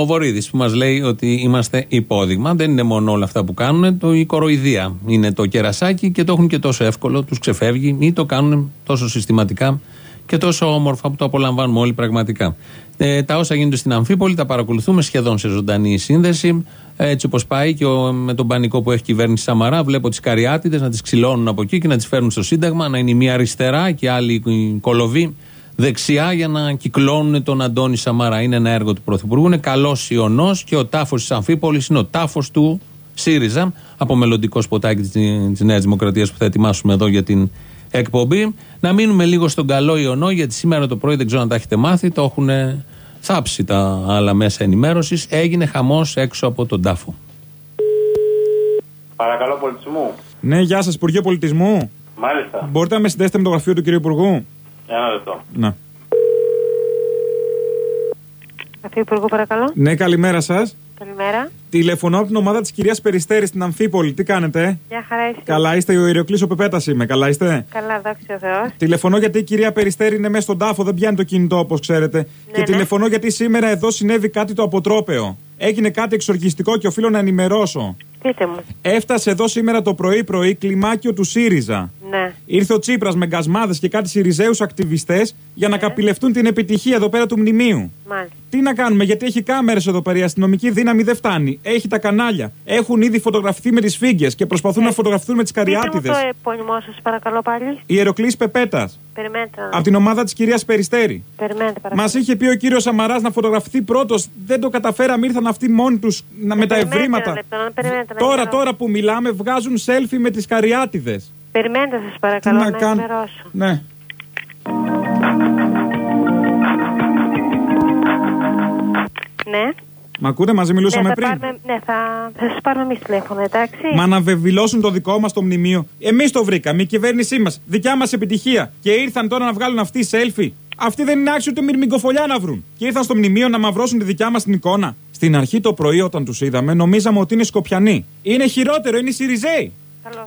Ο Βορύδης που μας λέει ότι είμαστε υπόδειγμα. Δεν είναι μόνο όλα αυτά που κάνουν. Το, η κοροϊδία είναι το κερασάκι και το έχουν και τόσο εύκολο. Τους ξεφεύγει ή το κάνουν τόσο συστηματικά και τόσο όμορφα που το απολαμβάνουμε όλοι πραγματικά. Ε, τα όσα γίνονται στην Αμφίπολη τα παρακολουθούμε σχεδόν σε ζωντανή σύνδεση. Έτσι όπως πάει και ο, με τον πανικό που έχει η κυβέρνηση Σαμαρά, βλέπω τις καριάτιδες να τις ξυλώνουν από εκεί και να τις φέρνουν στο Σύνταγμα, να είναι η μία αριστερά και η άλλη κολοβή δεξιά για να κυκλώνουν τον Αντώνη Σαμαρά. Είναι ένα έργο του Πρωθυπουργού. Είναι καλός ιονό και ο τάφος της Αμφίπολης είναι ο τάφος του ΣΥΡΙΖΑ από μελλοντικό σποτάκι της Νέας Δημοκρατίας που θα ετοιμάσουμε εδώ για την εκπομπή. Να μείνουμε λίγο στον καλό ιονό, γιατί σήμερα το πρωί δεν ξέρω αν τα έχετε μάθει, το έχουν θάψει τα άλλα μέσα ενημέρωσης. Έγινε χαμός έξω από τον τάφο. Παρακαλώ, πολιτισμού. Ναι, γεια σας, Υπουργείο Πολιτισμού. Μάλιστα. Μπορείτε να με συνδέσετε με το γραφείο του κ. Υπουργού; Ένα λεπτό. Ναι. Γραφείο Υπουργού, παρακαλώ. Ναι, καλημέρα σας. Καλημέρα. Τηλεφωνώ από την ομάδα της κυρίας Περιστέρη στην Αμφίπολη. Τι κάνετε, Γεια χαρά, εσύ. Καλά είστε, ο Ιεροκλής ο Πεπέτας είμαι. Καλά είστε; Καλά, δόξα ο Θεός. Τηλεφωνώ γιατί η κυρία Περιστέρη είναι μέσα στον τάφο, δεν πιάνει το κινητό όπως ξέρετε. και ναι. τηλεφωνώ γιατί σήμερα εδώ συνέβη κάτι το αποτρόπαιο. Έγινε κάτι εξορκιστικό και οφείλω να ενημερώσω. Πείτε μου. Έφτασε εδώ σήμερα το πρωί-πρωί κλιμάκιο του ΣΥΡΙΖΑ. Ναι. Ήρθε ο Τσίπρας με γκασμάδες και κάτι Σιριζέους ακτιβιστές για να καπηλευτούν την επιτυχία εδώ πέρα του μνημείου. Μάλιστα. Τι να κάνουμε, γιατί έχει κάμερες εδώ πέρα. Η αστυνομική δύναμη δεν φτάνει. Έχει τα κανάλια. Έχουν ήδη φωτογραφηθεί με τις φίγγε και προσπαθούν να φωτογραφηθούν με τις Πείτε μου καριάτιδες. το επώνυμό σας, παρακαλώ πάλι. Ιεροκλή Πεπέτας. Περιμένετε. να- Από την ομάδα της κυρίας Περιστέρη. Περιμένετε, παρακαλώ. Μας είχε πει ο κύριος Σαμαράς να φωτογραφηθεί πρώτος. Δεν το καταφέραμε. Ήρθαν αυτοί μόνοι τους με τα περιμένετε ευρήματα. ένα λεπτό, να περιμένετε να Τώρα, ενημερώσω. τώρα που μιλάμε, βγάζουν selfie με τις καριάτιδες. Περιμένετε, σας παρακαλώ, να να, κάνω. ενημερώσω. Ναι. Ναι. Μ' ακούτε, μαζί μιλούσαμε ναι, πριν; θα πάρουμε, ναι, θα, θα σας πάρουμε εμείς τηλέφωνο, εντάξει. Μα να βεβαιώσουν το δικό μας το μνημείο. Εμείς το βρήκαμε, η κυβέρνησή μας. Δικιά μας επιτυχία. Και ήρθαν τώρα να βγάλουν αυτοί selfie. Αυτοί δεν είναι άξιοι ούτε μυρμικοφολιά να βρουν. Και ήρθαν στο μνημείο να μαυρώσουν τη δικιά μας την εικόνα. Στην αρχή το πρωί, όταν τους είδαμε, νομίζαμε ότι είναι Σκοπιανοί. Είναι χειρότερο, είναι οι Σιριζέοι.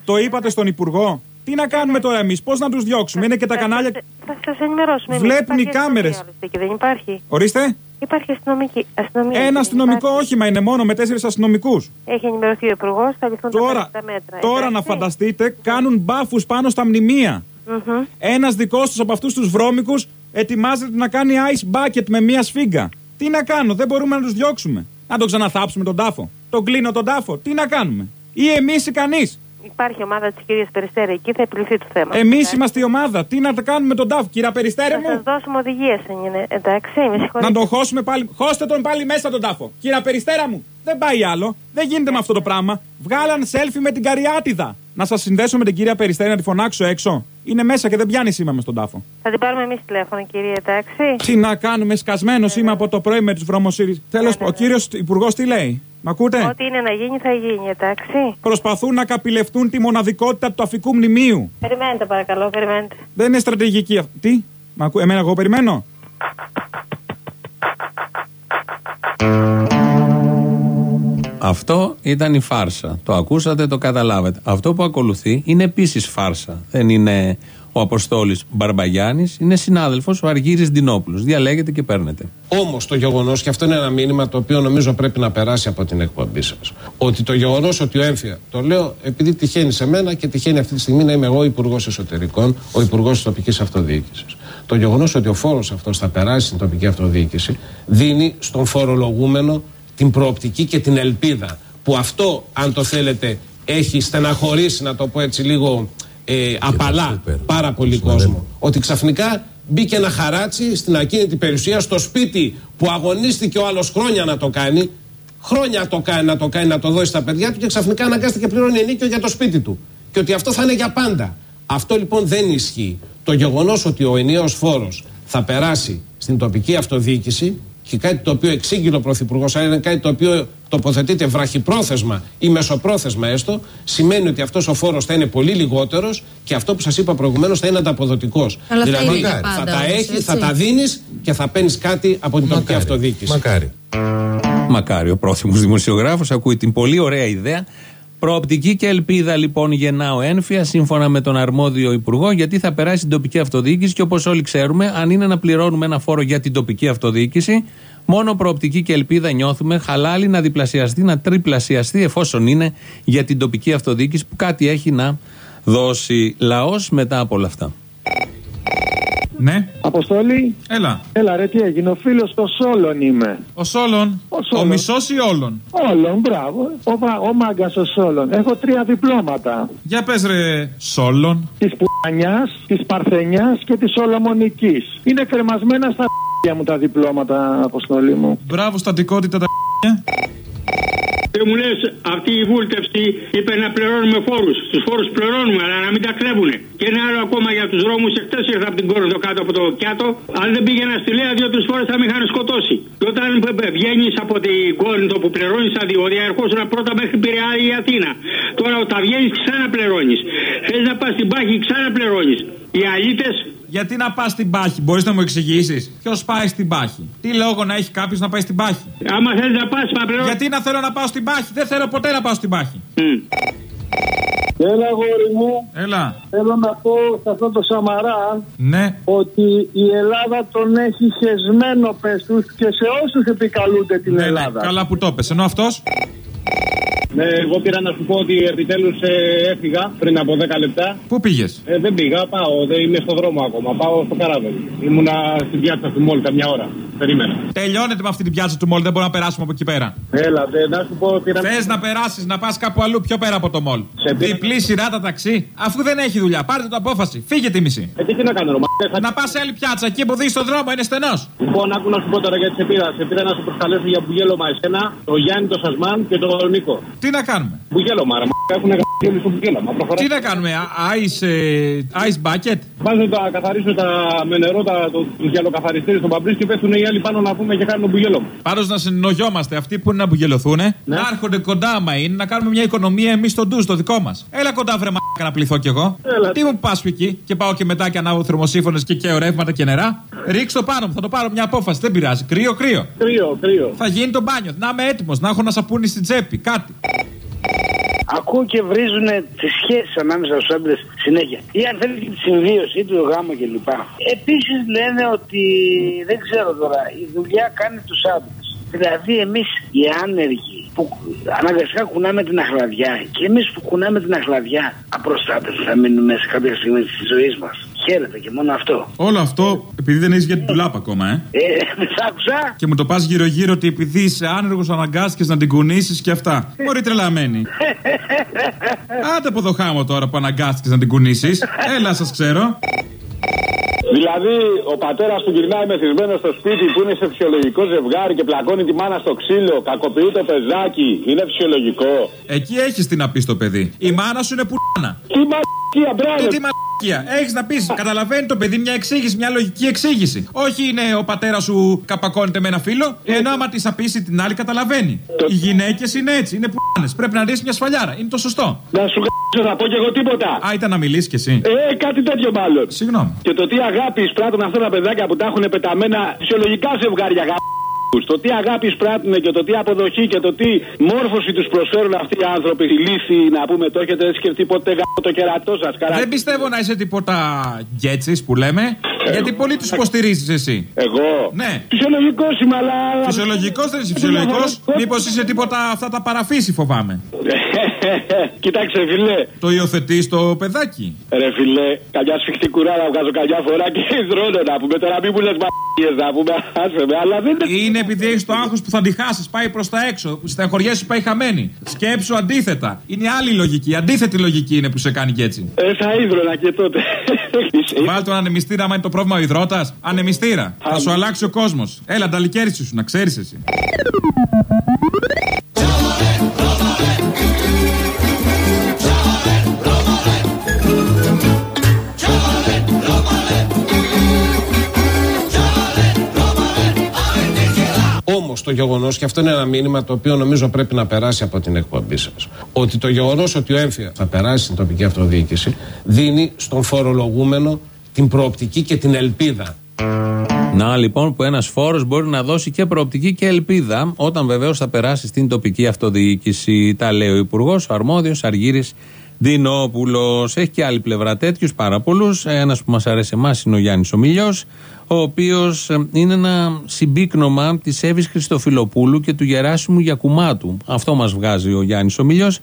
Το είπατε στον Υπουργό. Τι να κάνουμε τώρα εμείς, πώς να τους διώξουμε, είναι και τα κανάλια. Θα σας ενημερώσουμε. εμείς. Βλέπουν οι Υπάρχει κάμερες. αστυνομία, άλλωστε, Και δεν υπάρχει; Ορίστε. Υπάρχει αστυνομική. αστυνομία. Ένα αστυνομικό όχημα είναι μόνο με τέσσερις αστυνομικούς. Έχει ενημερωθεί ο Υπουργός, θα ληφθούν Τώρα, τα μέτρα. τώρα να φανταστείτε, κάνουν μπάφους πάνω στα μνημεία. Μμμ. Ένας δικός τους από αυτούς τους βρώμικους ετοιμάζεται να κάνει ice bucket με μία σφίγγα. Τι να κάνω, δεν μπορούμε να τους διώξουμε. Να τον ξαναθάψουμε τον τάφο. Τον κλείνω τον τάφο. Τι να κάνουμε. Ή εμείς ή κανείς. Υπάρχει ομάδα της κυρίας Περιστέρη εκεί, θα επιληθεί το θέμα. Εμείς είμαστε η ομάδα. Τι να τα κάνουμε τον τάφο. Κυρία Περιστέρε Θα μου; σας δώσουμε οδηγίες, εντάξει, με συγχωρείτε. Να τον χώσουμε πάλι. Χώστε τον πάλι μέσα τον τάφο. Κυρία Περιστέρα μου. Δεν πάει άλλο. Δεν γίνεται με αυτό το πράγμα. Βγάλαν σέλφι με την Καριάτιδα. Να σας συνδέσω με την κυρία Περιστέρη να τη φωνάξω έξω. Είναι μέσα και δεν πιάνει σήμα μες στον τάφο. Θα την πάρουμε εμείς τηλέφωνο, κυρία, εντάξει. Τι να κάνουμε, σκασμένο είμαι από το πρωί με τους βρωμοσύρι. Τέλος, ο κύριος Υπουργός τι λέει; Μ' ακούτε; Ό,τι είναι να γίνει, θα γίνει, εντάξει. Προσπαθούν να καπηλευτούν τη μοναδικότητα του αφικού μνημείου. Περιμένετε, παρακαλώ, περιμένετε. Δεν είναι στρατηγική αυτή. Τι; Μ' ακού... Εμένα εγώ περιμένω; Αυτό ήταν η φάρσα. Το ακούσατε, το καταλάβατε. Αυτό που ακολουθεί είναι επίσης φάρσα. Δεν είναι ο Αποστόλης Μπαρμπαγιάννης, είναι συνάδελφος ο Αργύρης Ντινόπουλος. Διαλέγετε και παίρνετε. Όμως το γεγονός, και αυτό είναι ένα μήνυμα το οποίο νομίζω πρέπει να περάσει από την εκπομπή σας, ότι το γεγονός ότι ο έμφυα, το λέω επειδή τυχαίνει σε μένα και τυχαίνει αυτή τη στιγμή να είμαι εγώ υπουργός εσωτερικών, ο υπουργός της τοπικής αυτοδιοίκησης. Το γεγονός ότι ο φόρος αυτός θα περάσει στην τοπική αυτοδιοίκηση δίνει στον φορολογούμενο την προοπτική και την ελπίδα που αυτό, αν το θέλετε, έχει στεναχωρήσει, να το πω έτσι λίγο ε, απαλά πάρα πολύ κόσμο. Ότι ξαφνικά μπήκε ένα χαράτσι στην ακίνητη περιουσία στο σπίτι που αγωνίστηκε ο άλλος χρόνια να το κάνει. Χρόνια το κάνει να το κάνει, να το δώσει στα παιδιά του και ξαφνικά αναγκάστηκε και πληρώνει ενίκιο για το σπίτι του. Και ότι αυτό θα είναι για πάντα. Αυτό λοιπόν δεν ισχύει. Το γεγονός ότι ο ενιαίος φόρος θα περάσει στην τοπική αυτοδιοίκηση και κάτι το οποίο εξήγηλε ο Πρωθυπουργός, αλλά είναι κάτι το οποίο τοποθετείται βραχυπρόθεσμα ή μεσοπρόθεσμα έστω, σημαίνει ότι αυτός ο φόρος θα είναι πολύ λιγότερος και αυτό που σας είπα προηγουμένως θα είναι ανταποδοτικός. Αλλά θα δηλαδή είναι για πάντα θα τα όμως, έχει, έτσι. θα τα δίνεις και θα παίρνεις κάτι από την τοπική αυτοδιοίκηση. Μακάρι. Μακάρι ο πρόθυμος δημοσιογράφος ακούει την πολύ ωραία ιδέα. Προοπτική και ελπίδα λοιπόν γεννά ο ένφια σύμφωνα με τον αρμόδιο υπουργό γιατί θα περάσει την τοπική αυτοδιοίκηση και όπως όλοι ξέρουμε, αν είναι να πληρώνουμε ένα φόρο για την τοπική αυτοδιοίκηση, μόνο προοπτική και ελπίδα νιώθουμε χαλάλη να διπλασιαστεί, να τριπλασιαστεί εφόσον είναι για την τοπική αυτοδιοίκηση που κάτι έχει να δώσει λαός μετά από όλα αυτά. Ναι. Αποστολή. Έλα. Έλα, ρε, τι έγινε; Ο φίλος των Σόλων είμαι. Ο Σόλων. Ο, Ο Σόλων. μισός ή όλων; Όλων, μπράβο. Ο, βα- ο μάγκας ο Σόλων. Έχω τρία διπλώματα. Για πες ρε Σόλων. Της Πουρανιά, της Παρθενιάς και της Σολομονικής. Είναι κρεμασμένα στα μου τα διπλώματα, Αποστολή μου. Μπράβο στατικότητα τα Και μου λες, αυτή η βούλτευση είπε να πληρώνουμε φόρους. Τους φόρους πληρώνουμε, αλλά να μην τα κλέβουν. Και ένα άλλο ακόμα για τους δρόμου. Εχθές ήρθα από την Κόρδο κάτω από το Κιάτο. Αν δεν πήγαινα στη Λέα, δύο-τρεις φορές θα με είχαν σκοτώσει. Και όταν βγαίνεις από την Κόρδο που πληρώνεις τα διόδια, ερχόσουν πρώτα μέχρι Πειραιά ή Αθήνα. Τώρα όταν βγαίνεις, ξαναπληρώνεις. Θες να πας στην Πάχη, ξαναπληρώνεις. Οι αλήτε Γιατί να πας στην πάχη, μπορείς να μου εξηγήσεις. Ποιος πάει στην πάχη; Τι λόγο να έχει κάποιος να πάει στην πάχη; Άμα θέλεις να πας, θα πληρώνει. Γιατί να θέλω να πάω στην πάχη; Δεν θέλω ποτέ να πάω στην πάχη. Έλα, γόρι μου. Έλα. Θέλω να πω σε αυτό το Σαμαρά Ναι. ότι η Ελλάδα τον έχει χεσμένο πες τους και σε όσους επικαλούνται την Ελλάδα. Καλά που το πες. Ενώ αυτό. Ναι, εγώ πήρα να σου πω ότι επιτέλους έφυγα πριν από 10 λεπτά. Πού πήγες; Ε, δεν πήγα, πάω, δεν είμαι στο δρόμο ακόμα. Πάω στο καράβι. Ήμουνα στην πιάτσα του Μόλ καμιά ώρα. Περίμενα. Τελειώνεται με αυτή την πιάτσα του μόλ. Δεν μπορούμε να περάσουμε από εκεί πέρα. Έλα, δε, να σου πω πήρα. Θες να περάσεις, να πας κάπου αλλού πιο πέρα από το μόλ. Σε πήρα- Διπλή σειρά τα ταξί. Αφού δεν έχει δουλειά, πάρτε το απόφαση. Φύγε τη μισή. Ε, τι να κάνω, ρε, μα, Να πας σε άλλη πιάτσα εκεί που δεις τον δρόμο, είναι στενός. Λοιπόν, άκου να σου πω τώρα γιατί σε πήρα. Σε πήρα να σε προσκαλέσω για μπουγέλωμα εσένα, το Γιάννη, το Σασμάν και τον Νίκο. Τι να κάνουμε; Μπουγέλωμα, ρε, μα, έχουν γράψει Τι να κάνουμε, ice, ε, ice bucket; Βάζω τα, καθαρίσω τα, με νερό τα, το, τους γυαλοκαθαριστήρες στον παμπρί και πέφτουν οι άλλοι πάνω να πούμε και κάνουν μπουγέλο. Πάντως να συνεννοιόμαστε αυτοί που είναι να μπουγελωθούν, να έρχονται κοντά άμα είναι, να κάνουμε μια οικονομία εμείς στο ντου, το δικό μας. Έλα κοντά, βρε μαλάκα να πληθώ κι εγώ. Τι μου πας εκεί και πάω και μετά και ανάβω θερμοσύφωνες και καίω ρεύματα και νερά. Ρίξ το πάνω μου, θα το πάρω μια απόφαση, δεν πειράζει. Κρύο, κρύο. Κρύο, κρύο. Θα γίνει το μπάνιο, να είμαι έτοιμος, να έχω ένα σαπούνι στην τσέπη, κάτι. Ακούω και βρίζουν τις σχέσεις ανάμεσα στους άντρες συνέχεια. Ή αν θέλει και τη συμβίωση ή το γάμο κλπ. Επίσης λένε ότι δεν ξέρω τώρα, η δουλειά κάνει τους άντρες. Δηλαδή εμείς οι άνεργοι που αναγκαστικά κουνάμε την αχλαδιά και εμείς που κουνάμε την αχλαδιά απροστάτευτοι θα μείνουμε σε κάποια στιγμή της ζωής μας. Χαίρετε και μόνο αυτό. Όλο αυτό επειδή δεν έχει για την τουλάπα ακόμα, ε. Ε, σ' άκουσα. Και μου το πας γύρω-γύρω ότι επειδή είσαι άνεργος αναγκάστηκες να την κουνήσεις και αυτά. Μπορεί τρελαμένη. Άντε από το χάμο τώρα που αναγκάστηκες να την κουνήσεις. Έλα, σας ξέρω. Δηλαδή, ο πατέρας που γυρνάει μεθυσμένος στο σπίτι που είναι σε φυσιολογικό ζευγάρι και πλακώνει τη μάνα στο ξύλο, κακοποιεί το πεζάκι, είναι φυσιολογικό. Εκεί έχεις τι να πεις το παιδί. Η μάνα σου είναι πουράνα. Τι μαλακία, μπράβο. Τι μαλακία. Έχεις να πεις, καταλαβαίνει το παιδί μια εξήγηση, μια λογική εξήγηση. Όχι είναι ο πατέρας σου καπακώνεται με ένα φίλο, ενώ άμα της απίσει την άλλη καταλαβαίνει. Οι γυναίκες είναι έτσι, είναι πουράνε. Πρέπει να ρίξεις μια σφαλιάρα. Είναι το σωστό. Να σου γράψω να πω κι εγώ τίποτα. Α, ήταν να μιλήσεις κι εσύ. Ε, κάτι τέτοιο μάλλον. Συγγνώμη. Και το τι αγάπης εισπράττουν αυτά τα παιδάκια που τα έχουν πεταμένα φυσιολογικά ζευγάρια γα... Το τι αγάπη εισπράττουν και το τι αποδοχή και το τι μόρφωση τους προσφέρουν αυτοί οι άνθρωποι. Η λύση, να πούμε, το έχετε σκεφτεί ποτέ γα... το κερατό σας. Δεν πιστεύω να είσαι τίποτα γκέτσι που λέμε. Γιατί πολύ τους υποστηρίζεις εσύ. Εγώ. Ναι. Φυσιολογικός είμαι, αλλά. Φυσιολογικός δεν είσαι φυσιολογικός. Μήπως είσαι τίποτα αυτά τα παραφύση φοβάμαι. Κοίταξε, φιλέ. Το υιοθετείς το παιδάκι. Ρε φιλέ, καμιά σφιχτή κουράδα βγάζω καμιά φορά και υδρώνω να πούμε. Τώρα μην μου λε μαγείε να πούμε. Άσε με, αλλά δεν Είναι επειδή έχεις το άγχος που θα τη χάσει, πάει προς τα έξω. Στα χωριά σου πάει χαμένη. Σκέψου αντίθετα. Είναι άλλη λογική. Αντίθετη λογική είναι που σε κάνει και έτσι. Ε, θα ίδρωνα και τότε. Βάλ τον ανεμιστήρα, άμα είναι το πρόβλημα ο υδρότας; Ανεμιστήρα. Θα σου αλλάξει ο κόσμος. Έλα, ανταλικέριση σου, να ξέρεις εσύ. Όμως το γεγονός, και αυτό είναι ένα μήνυμα το οποίο νομίζω πρέπει να περάσει από την εκπομπή σας, ότι το γεγονός ότι ο έμφυα θα περάσει στην τοπική αυτοδιοίκηση δίνει στον φορολογούμενο την προοπτική και την ελπίδα. Να λοιπόν που ένας φόρος μπορεί να δώσει και προοπτική και ελπίδα όταν βεβαίως θα περάσει στην τοπική αυτοδιοίκηση. Τα λέει ο Υπουργός, ο Αρμόδιος Αργύρης Δινόπουλος. Έχει και άλλη πλευρά τέτοιους πάρα πολλούς. Ένας που μας αρέσει εμάς είναι ο Γιάννης Ομιλιός, ο οποίος είναι ένα συμπίκνωμα της Εύης Χριστοφιλοπούλου και του Γεράσιμου Γιακουμάτου. Αυτό μας βγάζει ο Γιάννης Ομιλιός.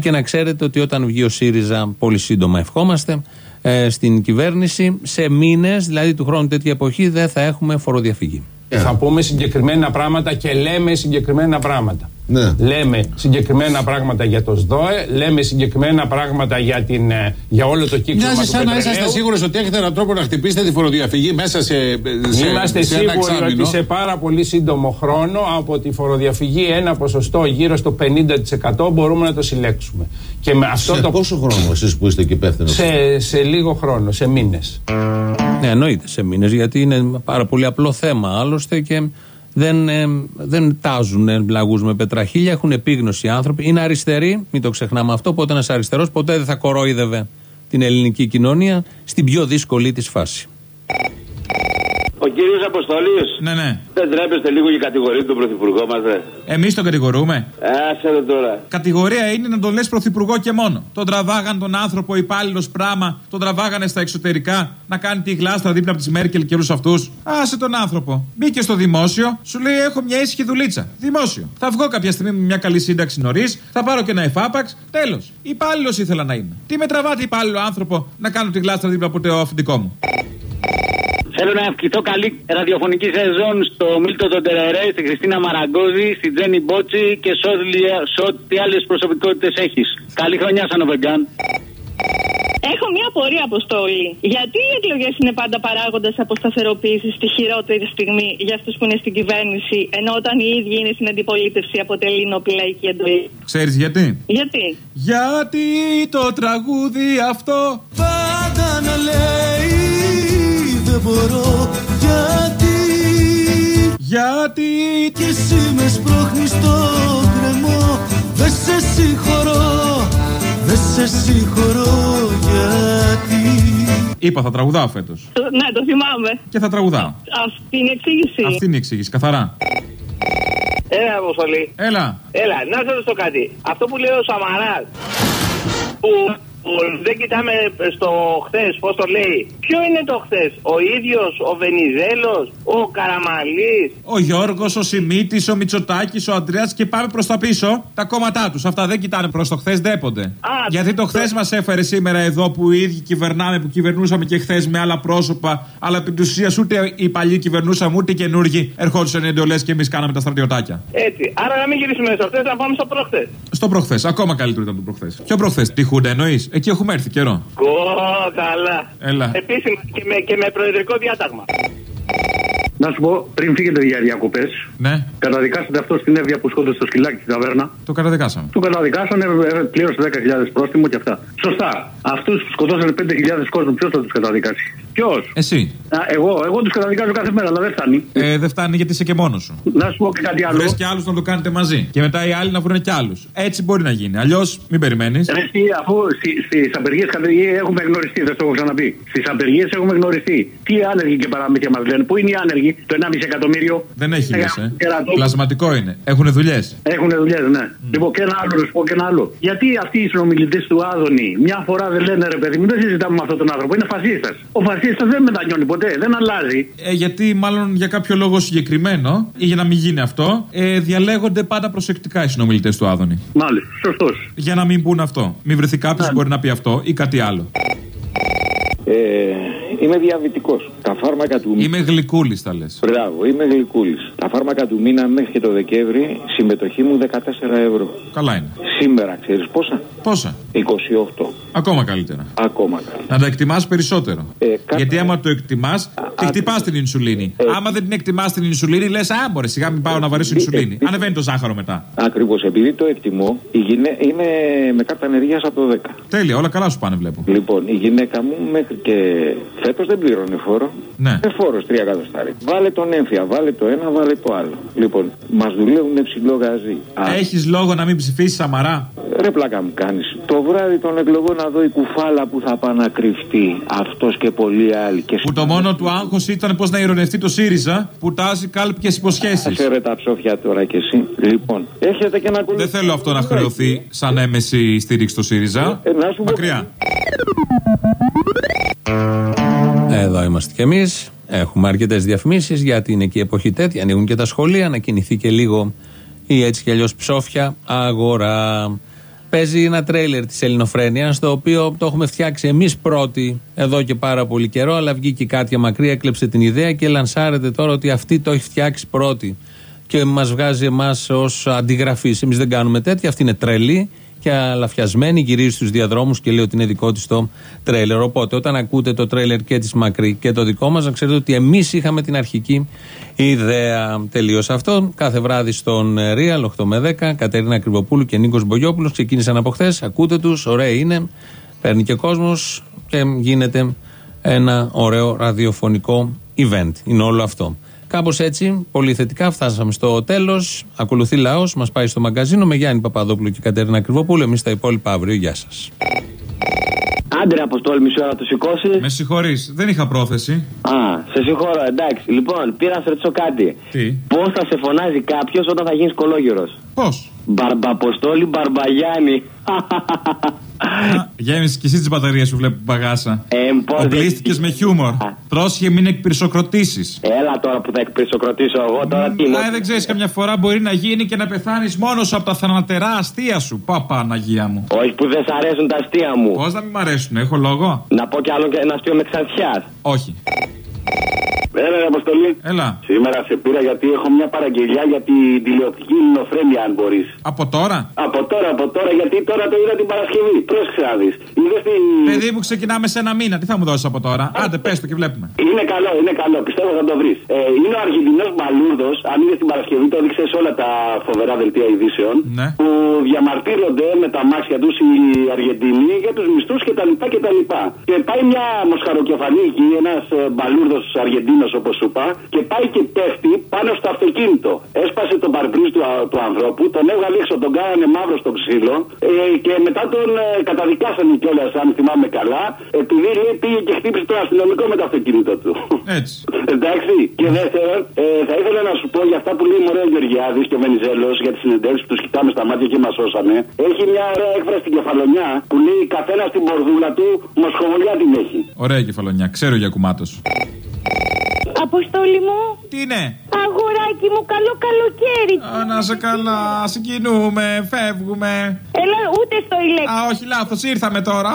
Και να ξέρετε ότι όταν βγει ο ΣΥΡΙΖΑ, πολύ σύντομα ευχόμαστε, ε, στην κυβέρνηση, σε μήνες, δηλαδή του χρόνου τέτοια εποχή, δεν θα έχουμε φοροδιαφυγή. Θα πούμε συγκεκριμένα πράγματα και λέμε συγκεκριμένα πράγματα. Ναι. Λέμε συγκεκριμένα πράγματα για το ΣΔΟΕ, λέμε συγκεκριμένα πράγματα για, την, ε, για όλο το κύκλο Μοιάζει του σαν να πετρελαίου. είσαστε σίγουροι ότι έχετε έναν τρόπο να χτυπήσετε τη φοροδιαφυγή μέσα σε, σε, Είμαστε σε ένα σίγουροι εξάμηνο. ότι σε πάρα πολύ σύντομο χρόνο από τη φοροδιαφυγή ένα ποσοστό γύρω στο 50% μπορούμε να το συλλέξουμε. Και με αυτό σε το... πόσο χρόνο εσείς που είστε εκεί υπεύθυνος; Σε, σε λίγο χρόνο, σε μήνες. Ναι, εννοείται σε μήνες, γιατί είναι πάρα πολύ απλό θέμα άλλωστε και δεν, ε, δεν τάζουν ε, λαγούς με πετραχίλια. Έχουν επίγνωση οι άνθρωποι. Είναι αριστεροί, μην το ξεχνάμε αυτό. Οπότε ένας αριστερός ποτέ δεν θα κορόιδευε την ελληνική κοινωνία στην πιο δύσκολη της φάση. Ο κύριος Αποστολής. Ναι, ναι. Δεν τρέπεστε λίγο για κατηγορία τον πρωθυπουργό μας, δε. Εμείς τον κατηγορούμε. Άσε το τώρα. είναι να τον λες πρωθυπουργό και μόνο. Τον τραβάγαν τον άνθρωπο υπάλληλος πράμα, τον τραβάγανε στα εξωτερικά να κάνει τη γλάστρα δίπλα από τη Μέρκελ και όλους αυτούς. Άσε τον άνθρωπο. Μπήκε στο δημόσιο, σου λέει: Έχω μια ήσυχη δουλίτσα. Δημόσιο. Θα βγω κάποια στιγμή με μια καλή σύνταξη νωρίς, θα πάρω και ένα εφάπαξ. Τέλος. Υπάλληλος ήθελα να είμαι. Τι με τραβάτε υπάλληλο άνθρωπο να κάνω τη γλάστρα δίπλα από το αφεντικό μου. Θέλω να ευχηθώ καλή ραδιοφωνική σεζόν στο Μίλτο τον Τερερέ, στη Χριστίνα Μαραγκόζη, στη Τζένι Μπότσι και σε ό,τι- σε ό,τι άλλες προσωπικότητες έχεις. Καλή χρονιά, σαν ο Βεγκάν. Έχω μια απορία, Αποστόλη. Γιατί οι εκλογές είναι πάντα παράγοντα αποσταθεροποίησης στη χειρότερη στιγμή για αυτούς που είναι στην κυβέρνηση, ενώ όταν οι ίδιοι είναι στην αντιπολίτευση αποτελεί νοπηλαϊκή εντολή; Ξέρεις γιατί; Γιατί; Γιατί το τραγούδι αυτό. Πάντα να λέει δεν μπορώ γιατί; Γιατί; Κι εσύ με σπρώχνεις στο κρεμό Δεν σε συγχωρώ Δεν σε συγχωρώ γιατί; Είπα θα τραγουδάω φέτος. Το- Ναι, το θυμάμαι. Και θα τραγουδάω. Αυτή είναι η εξήγηση. Αυτή είναι η εξήγηση, καθαρά. Έλα, Αποστολή. Έλα. Έλα, να σα ρωτήσω κάτι. Αυτό που λέει ο Σαμαράς, που, που δεν κοιτάμε στο χθες, πώς το λέει. Ποιο είναι το χθες, ο ίδιος, ο Βενιζέλος, ο Καραμαλής. Ο Γιώργος, ο Σιμίτης, ο Μητσοτάκης, ο Αντρέα και πάμε προς τα πίσω. Τα κόμματά τους. Αυτά δεν κοιτάνε προς το χθες, ντέπονται. Γιατί το χθες μας έφερε σήμερα εδώ που οι ίδιοι κυβερνάμε, που κυβερνούσαμε και χθες με άλλα πρόσωπα. Αλλά επί της ουσίας ούτε οι παλιοί κυβερνούσαμε, ούτε οι καινούργοι ερχόντουσαν εντολές και εμείς κάναμε τα στρατιωτάκια. Έτσι. Άρα να μην γυρίσουμε στο χθε, να πάμε στο προχθές. Στο προχθές, ακόμα καλύτερο ήταν το προχθές. Ποιο προχθές, τη Χούντα εννοείς; Εκεί έχουμε έρθει καιρό. Ω, καλά. Έλα. Επίσημα και με, και με προεδρικό διάταγμα. Να σου πω, πριν φύγετε για διακοπές, Ναι, καταδικάσατε αυτό στην Εύβοια που σκότωσε στο σκυλάκι στην ταβέρνα. το καταδικάσαμε. Του καταδικάσανε, ε, πλήρωσε 10.000 πρόστιμο και αυτά. Σωστά. Αυτούς που σκοτώσανε 5.000 κόσμο, ποιος θα τους καταδικάσει; Ποιος; Εσύ. Εγώ, εγώ τους καταδικάζω κάθε μέρα, αλλά δεν φτάνει. Ε, δεν φτάνει γιατί είσαι και μόνος σου. Να σου πω και κάτι άλλο. Βρες και άλλους να το κάνετε μαζί. Και μετά οι άλλοι να βρουν και άλλους. Έτσι μπορεί να γίνει. Αλλιώς μην περιμένεις. Ρε, εσύ, αφού στι απεργίες έχουμε γνωριστεί, δεν το έχω ξαναπεί. Στις απεργίες έχουμε γνωριστεί. Τι άνεργοι και παραμύθια μας λένε. Πού είναι οι άνεργοι, το 1,5 εκατομμύριο. Δεν έχει Ε, λες, ε. κερατό. Πλασματικό είναι. Έχουν δουλειές. Έχουν δουλειές, ναι. Λοιπόν, και ένα άλλο, να σου πω και ένα άλλο. Γιατί αυτοί οι συνομιλητές του Άδωνη μια φορά δεν λένε ρε παιδί μου, δεν συζητάμε με αυτόν τον άνθρωπο. Είναι φασίστας. Ο φασίστας δεν μετανιώνει ποτέ, δεν αλλάζει. Ε, γιατί μάλλον για κάποιο λόγο συγκεκριμένο ή για να μην γίνει αυτό, ε, διαλέγονται πάντα προσεκτικά οι συνομιλητές του Άδωνη. Μάλιστα, σωστός. Για να μην πούν αυτό. Μην βρεθεί κάποιος που μπορεί να πει αυτό ή κάτι άλλο. Ε, είμαι διαβητικός. Τα φάρμακα του Είμαι γλυκούλης, τα λες. Μπράβο, είμαι γλυκούλης. Τα φάρμακα του μήνα μέχρι και το Δεκέμβρη συμμετοχή μου 14 ευρώ. Καλά είναι. Σήμερα ξέρεις πόσα; Πόσα; 28. Ακόμα καλύτερα. Ακόμα καλύτερα. Να τα εκτιμάς περισσότερο. Ε, Γιατί άμα το εκτιμάς, τη χτυπάς την ινσουλίνη. Ε. άμα δεν την εκτιμάς την ινσουλίνη, λες, Α, μπορεί σιγά μην πάω να βαρέσω ινσουλίνη. Ανεβαίνει το ζάχαρο μετά. Ακριβώς επειδή το εκτιμώ, η γυναί... είμαι με κάρτα ανεργία από το 10. Τέλεια, όλα καλά σου πάνε, βλέπω. Λοιπόν, η γυναίκα μου μέχρι και φέτος δεν πλήρωνε φόρο. Ναι. Ε, φόρος 3 εκατοστάρι. Βάλε τον έμφυα, βάλε το ένα, βάλε το άλλο. Λοιπόν, μας δουλεύουν ψηλό γαζί. Α, Έχεις λόγο να μην ψηφίσεις Σαμαρά; Ρε πλάκα μου κάνεις. Το βράδυ των εκλογών να δω η κουφάλα που θα πάει να κρυφτεί. Αυτός και πολλοί άλλοι. Και Που το μόνο του άγχος ήταν πώς να ηρωνευτεί το ΣΥΡΙΖΑ που τάζει κάλπιες υποσχέσεις. Φέρε τα ψόφια τώρα κι εσύ. Λοιπόν, έχετε και να Δεν θέλω αυτό να χρεωθεί σαν έμεση στήριξη στο ΣΥΡΙΖΑ. Ε, να σου πω- Μακριά. Εδώ είμαστε κι εμείς. Έχουμε αρκετές διαφημίσεις γιατί είναι και η εποχή τέτοια. Ανοίγουν και τα σχολεία, να κινηθεί και λίγο η έτσι κι αλλιώς ψόφια αγορά. Παίζει ένα τρέιλερ της Ελληνοφρένειας, το οποίο το έχουμε φτιάξει εμείς πρώτοι εδώ και πάρα πολύ καιρό. Αλλά βγήκε κάτι μακριά, έκλεψε την ιδέα και λανσάρεται τώρα ότι αυτή το έχει φτιάξει πρώτη. Και μας βγάζει εμάς ως αντιγραφής. Εμείς δεν κάνουμε τέτοια, αυτή είναι τρελή και αλαφιασμένη, γυρίζει στους διαδρόμους και λέει ότι είναι δικό της το τρέιλερ. Οπότε, όταν ακούτε το τρέιλερ και της Μακρύ και το δικό μας, να ξέρετε ότι εμείς είχαμε την αρχική ιδέα. Τελείωσε αυτό. Κάθε βράδυ στον Real 8 με 10, Κατερίνα Κρυβοπούλου και Νίκος Μπογιόπουλος ξεκίνησαν από χθες. Ακούτε τους, ωραίοι είναι. Παίρνει και κόσμος και γίνεται ένα ωραίο ραδιοφωνικό event. Είναι όλο αυτό. Κάπως έτσι, πολύ θετικά, φτάσαμε στο τέλος. Ακολουθεί λαός, μας πάει στο μαγκαζίνο με Γιάννη Παπαδόπουλο και Κατερίνα Κρυβοπούλου. Εμείς τα υπόλοιπα αύριο. Γεια σας. Άντρε, Αποστόλη, μισή ώρα να το σηκώσει. Με συγχωρείς, δεν είχα πρόθεση. Α, σε συγχωρώ, εντάξει. Λοιπόν, πήρα να σε ρωτήσω κάτι. Τι; Πώς θα σε φωνάζει κάποιος όταν θα γίνεις κολόγερο. Πώς; Μπαρμπαποστόλη Μπαρμπαγιάννη. Γέμισε και εσύ τις μπαταρίες σου βλέπω μπαγάσα. Ε, πώς Οπλίστηκες με χιούμορ. Πρόσχε μην εκπυρσοκροτήσεις. Έλα τώρα που θα εκπυρσοκροτήσω εγώ, τώρα τι είναι. Α, δεν ξέρεις, καμιά φορά μπορεί να γίνει και να πεθάνεις μόνος σου από τα θανατερά αστεία σου. Παπα, Αναγία μου. Όχι που δεν σ' αρέσουν τα αστεία μου. Πώς να μην μ' αρέσουν, έχω λόγο; Να πω κι άλλο και ένα αστείο με ξανθιάς. Όχι. Έλα, ρε, Αποστολή. Έλα. Σήμερα σε πήρα γιατί έχω μια παραγγελιά για την τηλεοπτική ελληνοφρένεια, αν μπορείς. Από τώρα; Από τώρα, από τώρα, γιατί τώρα το είδα την Παρασκευή. Πρόσεξε να δεις. Είδες την. Παιδί μου, ξεκινάμε σε ένα μήνα. Τι θα μου δώσεις από τώρα; Άντε, πες το και βλέπουμε. Είναι καλό, είναι καλό. Πιστεύω θα το βρεις. Ε, είναι ο Αργεντινός Μπαλούρδο. Αν είδε την Παρασκευή, το έδειξε σε όλα τα φοβερά δελτία ειδήσεων. Ναι. Που διαμαρτύρονται με τα μάξια τους οι Αργεντινοί για τους μισθούς κτλ. Και, και πάει μια μοσχαροκεφαλή εκεί, ένας μπαλούρδος Αργεντίνος όπως σου είπα, και πάει και πέφτει πάνω στο αυτοκίνητο. Έσπασε το παρπρίζ του, α- του ανθρώπου, τον έβγαλε έξω, τον κάνανε μαύρο στο ξύλο ε, και μετά τον ε, καταδικάσανε κιόλας, αν θυμάμαι καλά, επειδή λέει πήγε και χτύπησε τον αστυνομικό με το αυτοκίνητο του. Έτσι. Εντάξει. Και δεύτερον, ε, θα ήθελα να σου πω για αυτά που λέει ο ωραίο Γεωργιάδης και ο Βενιζέλος για τις συνεντεύξεις που τους κοιτάμε στα μάτια και μας σώσανε. Έχει μια ωραία έκφραση στην κεφαλονιά που λέει καθένας στην πορδούλα του μοσχοβολιά την έχει. Ωραία κεφαλονιά. Ξέρω για κουμάτο. Αποστόλη μου. Τι είναι; Αγοράκι μου, καλό καλοκαίρι. Α, να σε καλά, συγκινούμε, φεύγουμε. Έλα, ούτε στο ηλέκτρο. Α, όχι, λάθος, ήρθαμε τώρα.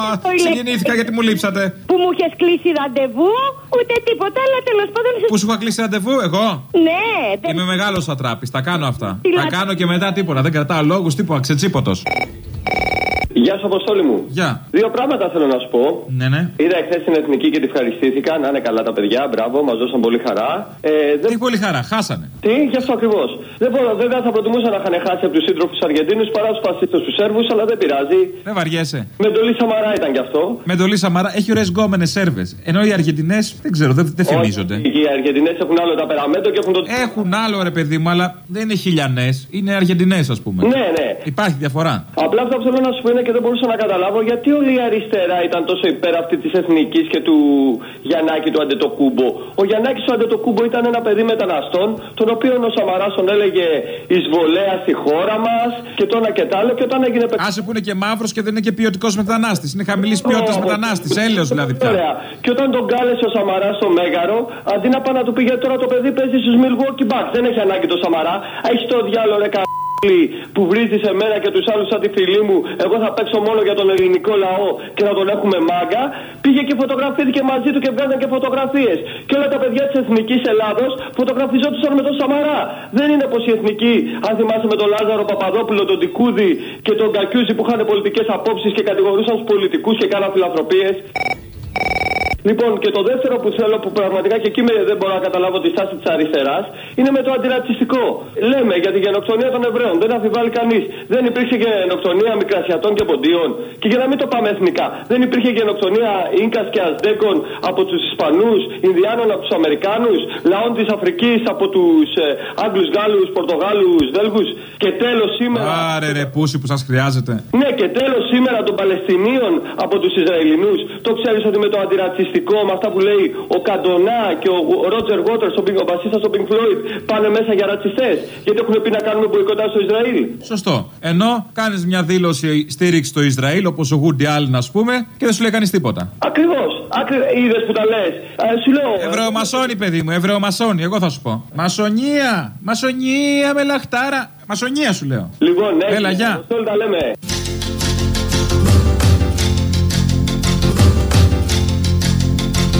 Α, Συγκινήθηκα γιατί μου λείψατε. Που μου είχες κλείσει ραντεβού, ούτε τίποτα, αλλά τέλος πάντων. σε- Πού σου είχα κλείσει ραντεβού, εγώ; Ναι, δεν. Είμαι μεγάλος ατράπης, τα κάνω αυτά. Τι Τα λέτε. κάνω και μετά τίποτα. Δεν κρατάω λόγους, τίποτα. Ξετσίποτος. Γεια σου, Αποστόλη μου. Γεια. Δύο πράγματα θέλω να σου πω. Ναι, ναι. Είδα εχθές την εθνική και τη ευχαριστήθηκα. Να είναι καλά τα παιδιά. Μπράβο, μας δώσαν πολύ χαρά. Ε, δεν... Τι πολύ χαρά, χάσανε. Τι, γι' αυτό ακριβώς. Δεν μπορώ, βέβαια θα προτιμούσα να είχαν χάσει από τους σύντροφους Αργεντίνους παρά τους φασίστες τους Σέρβους, αλλά δεν πειράζει. Δεν βαριέσαι. Με εντολή Σαμαρά ήταν γι' αυτό. Με εντολή Σαμαρά έχει ωραίες γκόμενες Σέρβες. Ενώ οι Αργεντινές δεν ξέρω, δεν, δεν φημίζονται. Όχι, οι Αργεντινές έχουν άλλο τα περαμέντο και έχουν το. Έχουν άλλο ρε παιδί μου, αλλά δεν είναι χιλιανές. Είναι Αργεντινές, ας πούμε. Ναι, ναι. Υπάρχει διαφορά. Απλά αυτό που θέλω να σου πω είναι και δεν μπορούσα να καταλάβω γιατί όλη η αριστερά ήταν τόσο υπέρ αυτή της εθνικής και του Γιαννάκη του Αντετοκούμπο. Ο Γιαννάκης του Αντετοκούμπο ήταν ένα παιδί μεταναστών, τον οποίο ο Σαμαράς τον έλεγε εισβολέα στη χώρα μας και το ένα και το άλλο. Και όταν έγινε Άσε που είναι και μαύρος και δεν είναι και ποιοτικός μετανάστης. Είναι χαμηλής ποιότητας μετανάστης. Έλεος δηλαδή πια. Ωραία. Και όταν τον κάλεσε ο Σαμαράς στο Μέγαρο, αντί να πάει να του πει γιατί τώρα το παιδί παίζει στους Milwaukee Bucks. Δεν έχει ανάγκη το Σαμαρά. Έχει το διάλογο ρε κα... που βρίζεις σε μένα και τους άλλους σαν τη φιλή μου. Εγώ θα παίξω μόνο για τον ελληνικό λαό και να τον έχουμε μάγκα. Πήγε και φωτογραφήθηκε μαζί του και βγάζαν και φωτογραφίες. Και όλα τα παιδιά της εθνικής Ελλάδος φωτογραφιζόντουσαν με τον Σαμαρά. Δεν είναι πως η εθνική, αν θυμάσαι με τον Λάζαρο Παπαδόπουλο, τον Τικούδη και τον Κακιούζη που είχαν πολιτικές απόψεις και κατηγορούσαν τους πολιτικούς και κάναν φιλανθρωπίες. Λοιπόν, και το δεύτερο που θέλω, που πραγματικά και εκεί με- δεν μπορώ να καταλάβω τη στάση της αριστεράς, είναι με το αντιρατσιστικό. Λέμε για τη γενοκτονία των Εβραίων, δεν αμφιβάλλει κανείς. Δεν υπήρχε γενοκτονία μικρασιατών και ποντίων. Και για να μην το πάμε εθνικά, δεν υπήρχε γενοκτονία ίνκας και αζδέκων από τους Ισπανούς, Ινδιάνων από τους Αμερικάνους, λαών της Αφρικής από τους ε, Άγγλους, Γάλλους, Πορτογάλους, Βέλγους. Και τέλος σήμερα. Άρε ρε πούσι που σας χρειάζεται. Ναι, και τέλος σήμερα των Παλαιστινίων από τους Ισραηλινούς. Το ξέρεις ότι με το αντιρατσιστικό, με αυτά που λέει ο Καντονά και ο Ρότζερ Βότερ, ο βασίστας του Pink Floyd, πάνε μέσα για ρατσιστές. Γιατί έχουν πει να κάνουμε μποϊκοτά στο Ισραήλ. Σωστό. Ενώ κάνεις μια δήλωση στήριξη στο Ισραήλ, όπως ο Γούντι Άλν, ας πούμε, και δεν σου λέει κανείς τίποτα. Ακριβώς. Ακρι... Είδες που τα λες. σου λέω. Ευρωμασόνη, παιδί μου, Ευρωμασόνη, εγώ θα σου πω. Μασονία! Μασονία με λαχτάρα. Μασονία σου λέω. Λοιπόν, ναι, Έλα, γεια. Όλοι τα λέμε.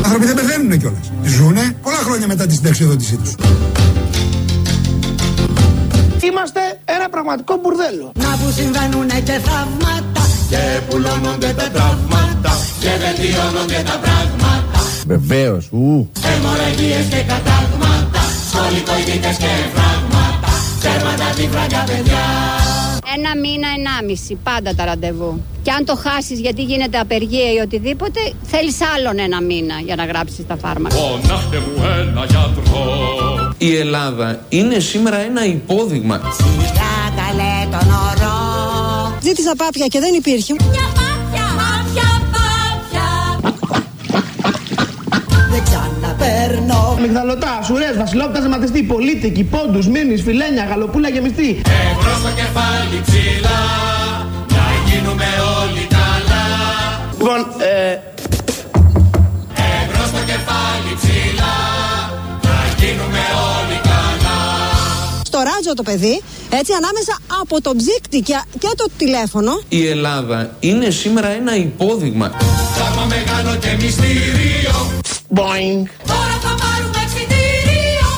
Άνθρωποι δεν πεθαίνουν κιόλας. Ζούνε πολλά χρόνια μετά τη συνταξιοδότησή τους. Είμαστε ένα πραγματικό μπουρδέλο. Να που συμβαίνουν και θαύματα Και πουλώνονται τα τραύματα και βελτιώνονται τα πράγματα. Βεβαίως. Ου. Αιμορραγίες και κατάγματα, σχολικοειδίτες και φράγματα, τέρματα τη φράγκα παιδιά. Ένα μήνα, ενάμιση, πάντα τα ραντεβού. Και αν το χάσεις γιατί γίνεται απεργία ή οτιδήποτε, θέλεις άλλον ένα μήνα για να γράψεις τα φάρμακα. Φωνάχτε μου ένα γιατρό. Η Ελλάδα είναι σήμερα ένα υπόδειγμα. Σιγά καλέ τον ορό. Ζήτησα πάπια και δεν υπήρχε. Μια Δεν ξαναπέρνω. Μιγδαλωτά, σουρές, βασιλόπτα, ζεματιστή, πολίτικη, πόντους, μήνυ, φιλένια, γαλοπούλα γεμιστή. Εμπρός στο κεφάλι ψηλά, να γίνουμε όλοι καλά. Λοιπόν, ε, Εμπρός στο κεφάλι ψηλά, να γίνουμε όλοι καλά. Στο ράτζο το παιδί, έτσι ανάμεσα από το ψύκτη και, και το τηλέφωνο. Η Ελλάδα είναι σήμερα ένα υπόδειγμα. Πράγμα μεγάλο και μυστήριο. Boing. Τώρα θα πάρουμε ξητήριο.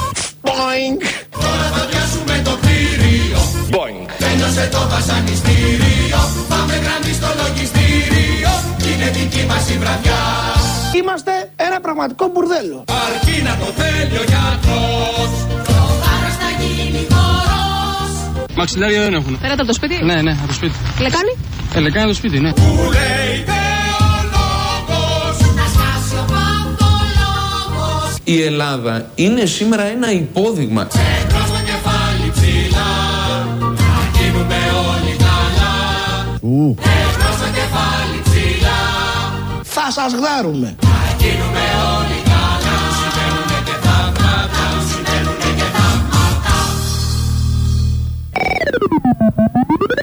Boing. Τώρα θα πιάσουμε το κτίριο. Boing. Τέλειωσε το βασανιστήριο. Πάμε γραμμή στο λογιστήριο. Είναι δική μας η βραδιά. Είμαστε ένα πραγματικό μπουρδέλο. Αρκεί να το θέλει ο γιατρός. Το θα γίνει. Μαξιλάρια δεν έχουν. Πέρατε από το σπίτι; Ναι, ναι, από το σπίτι. Λεκάνη; Ε, λεκάνη το σπίτι, ναι. Που λέει η Ελλάδα είναι σήμερα ένα υπόδειγμα. Το όλοι καλά. Το κεφάλι ψηλά. Θα σας γδάρουμε. Όλοι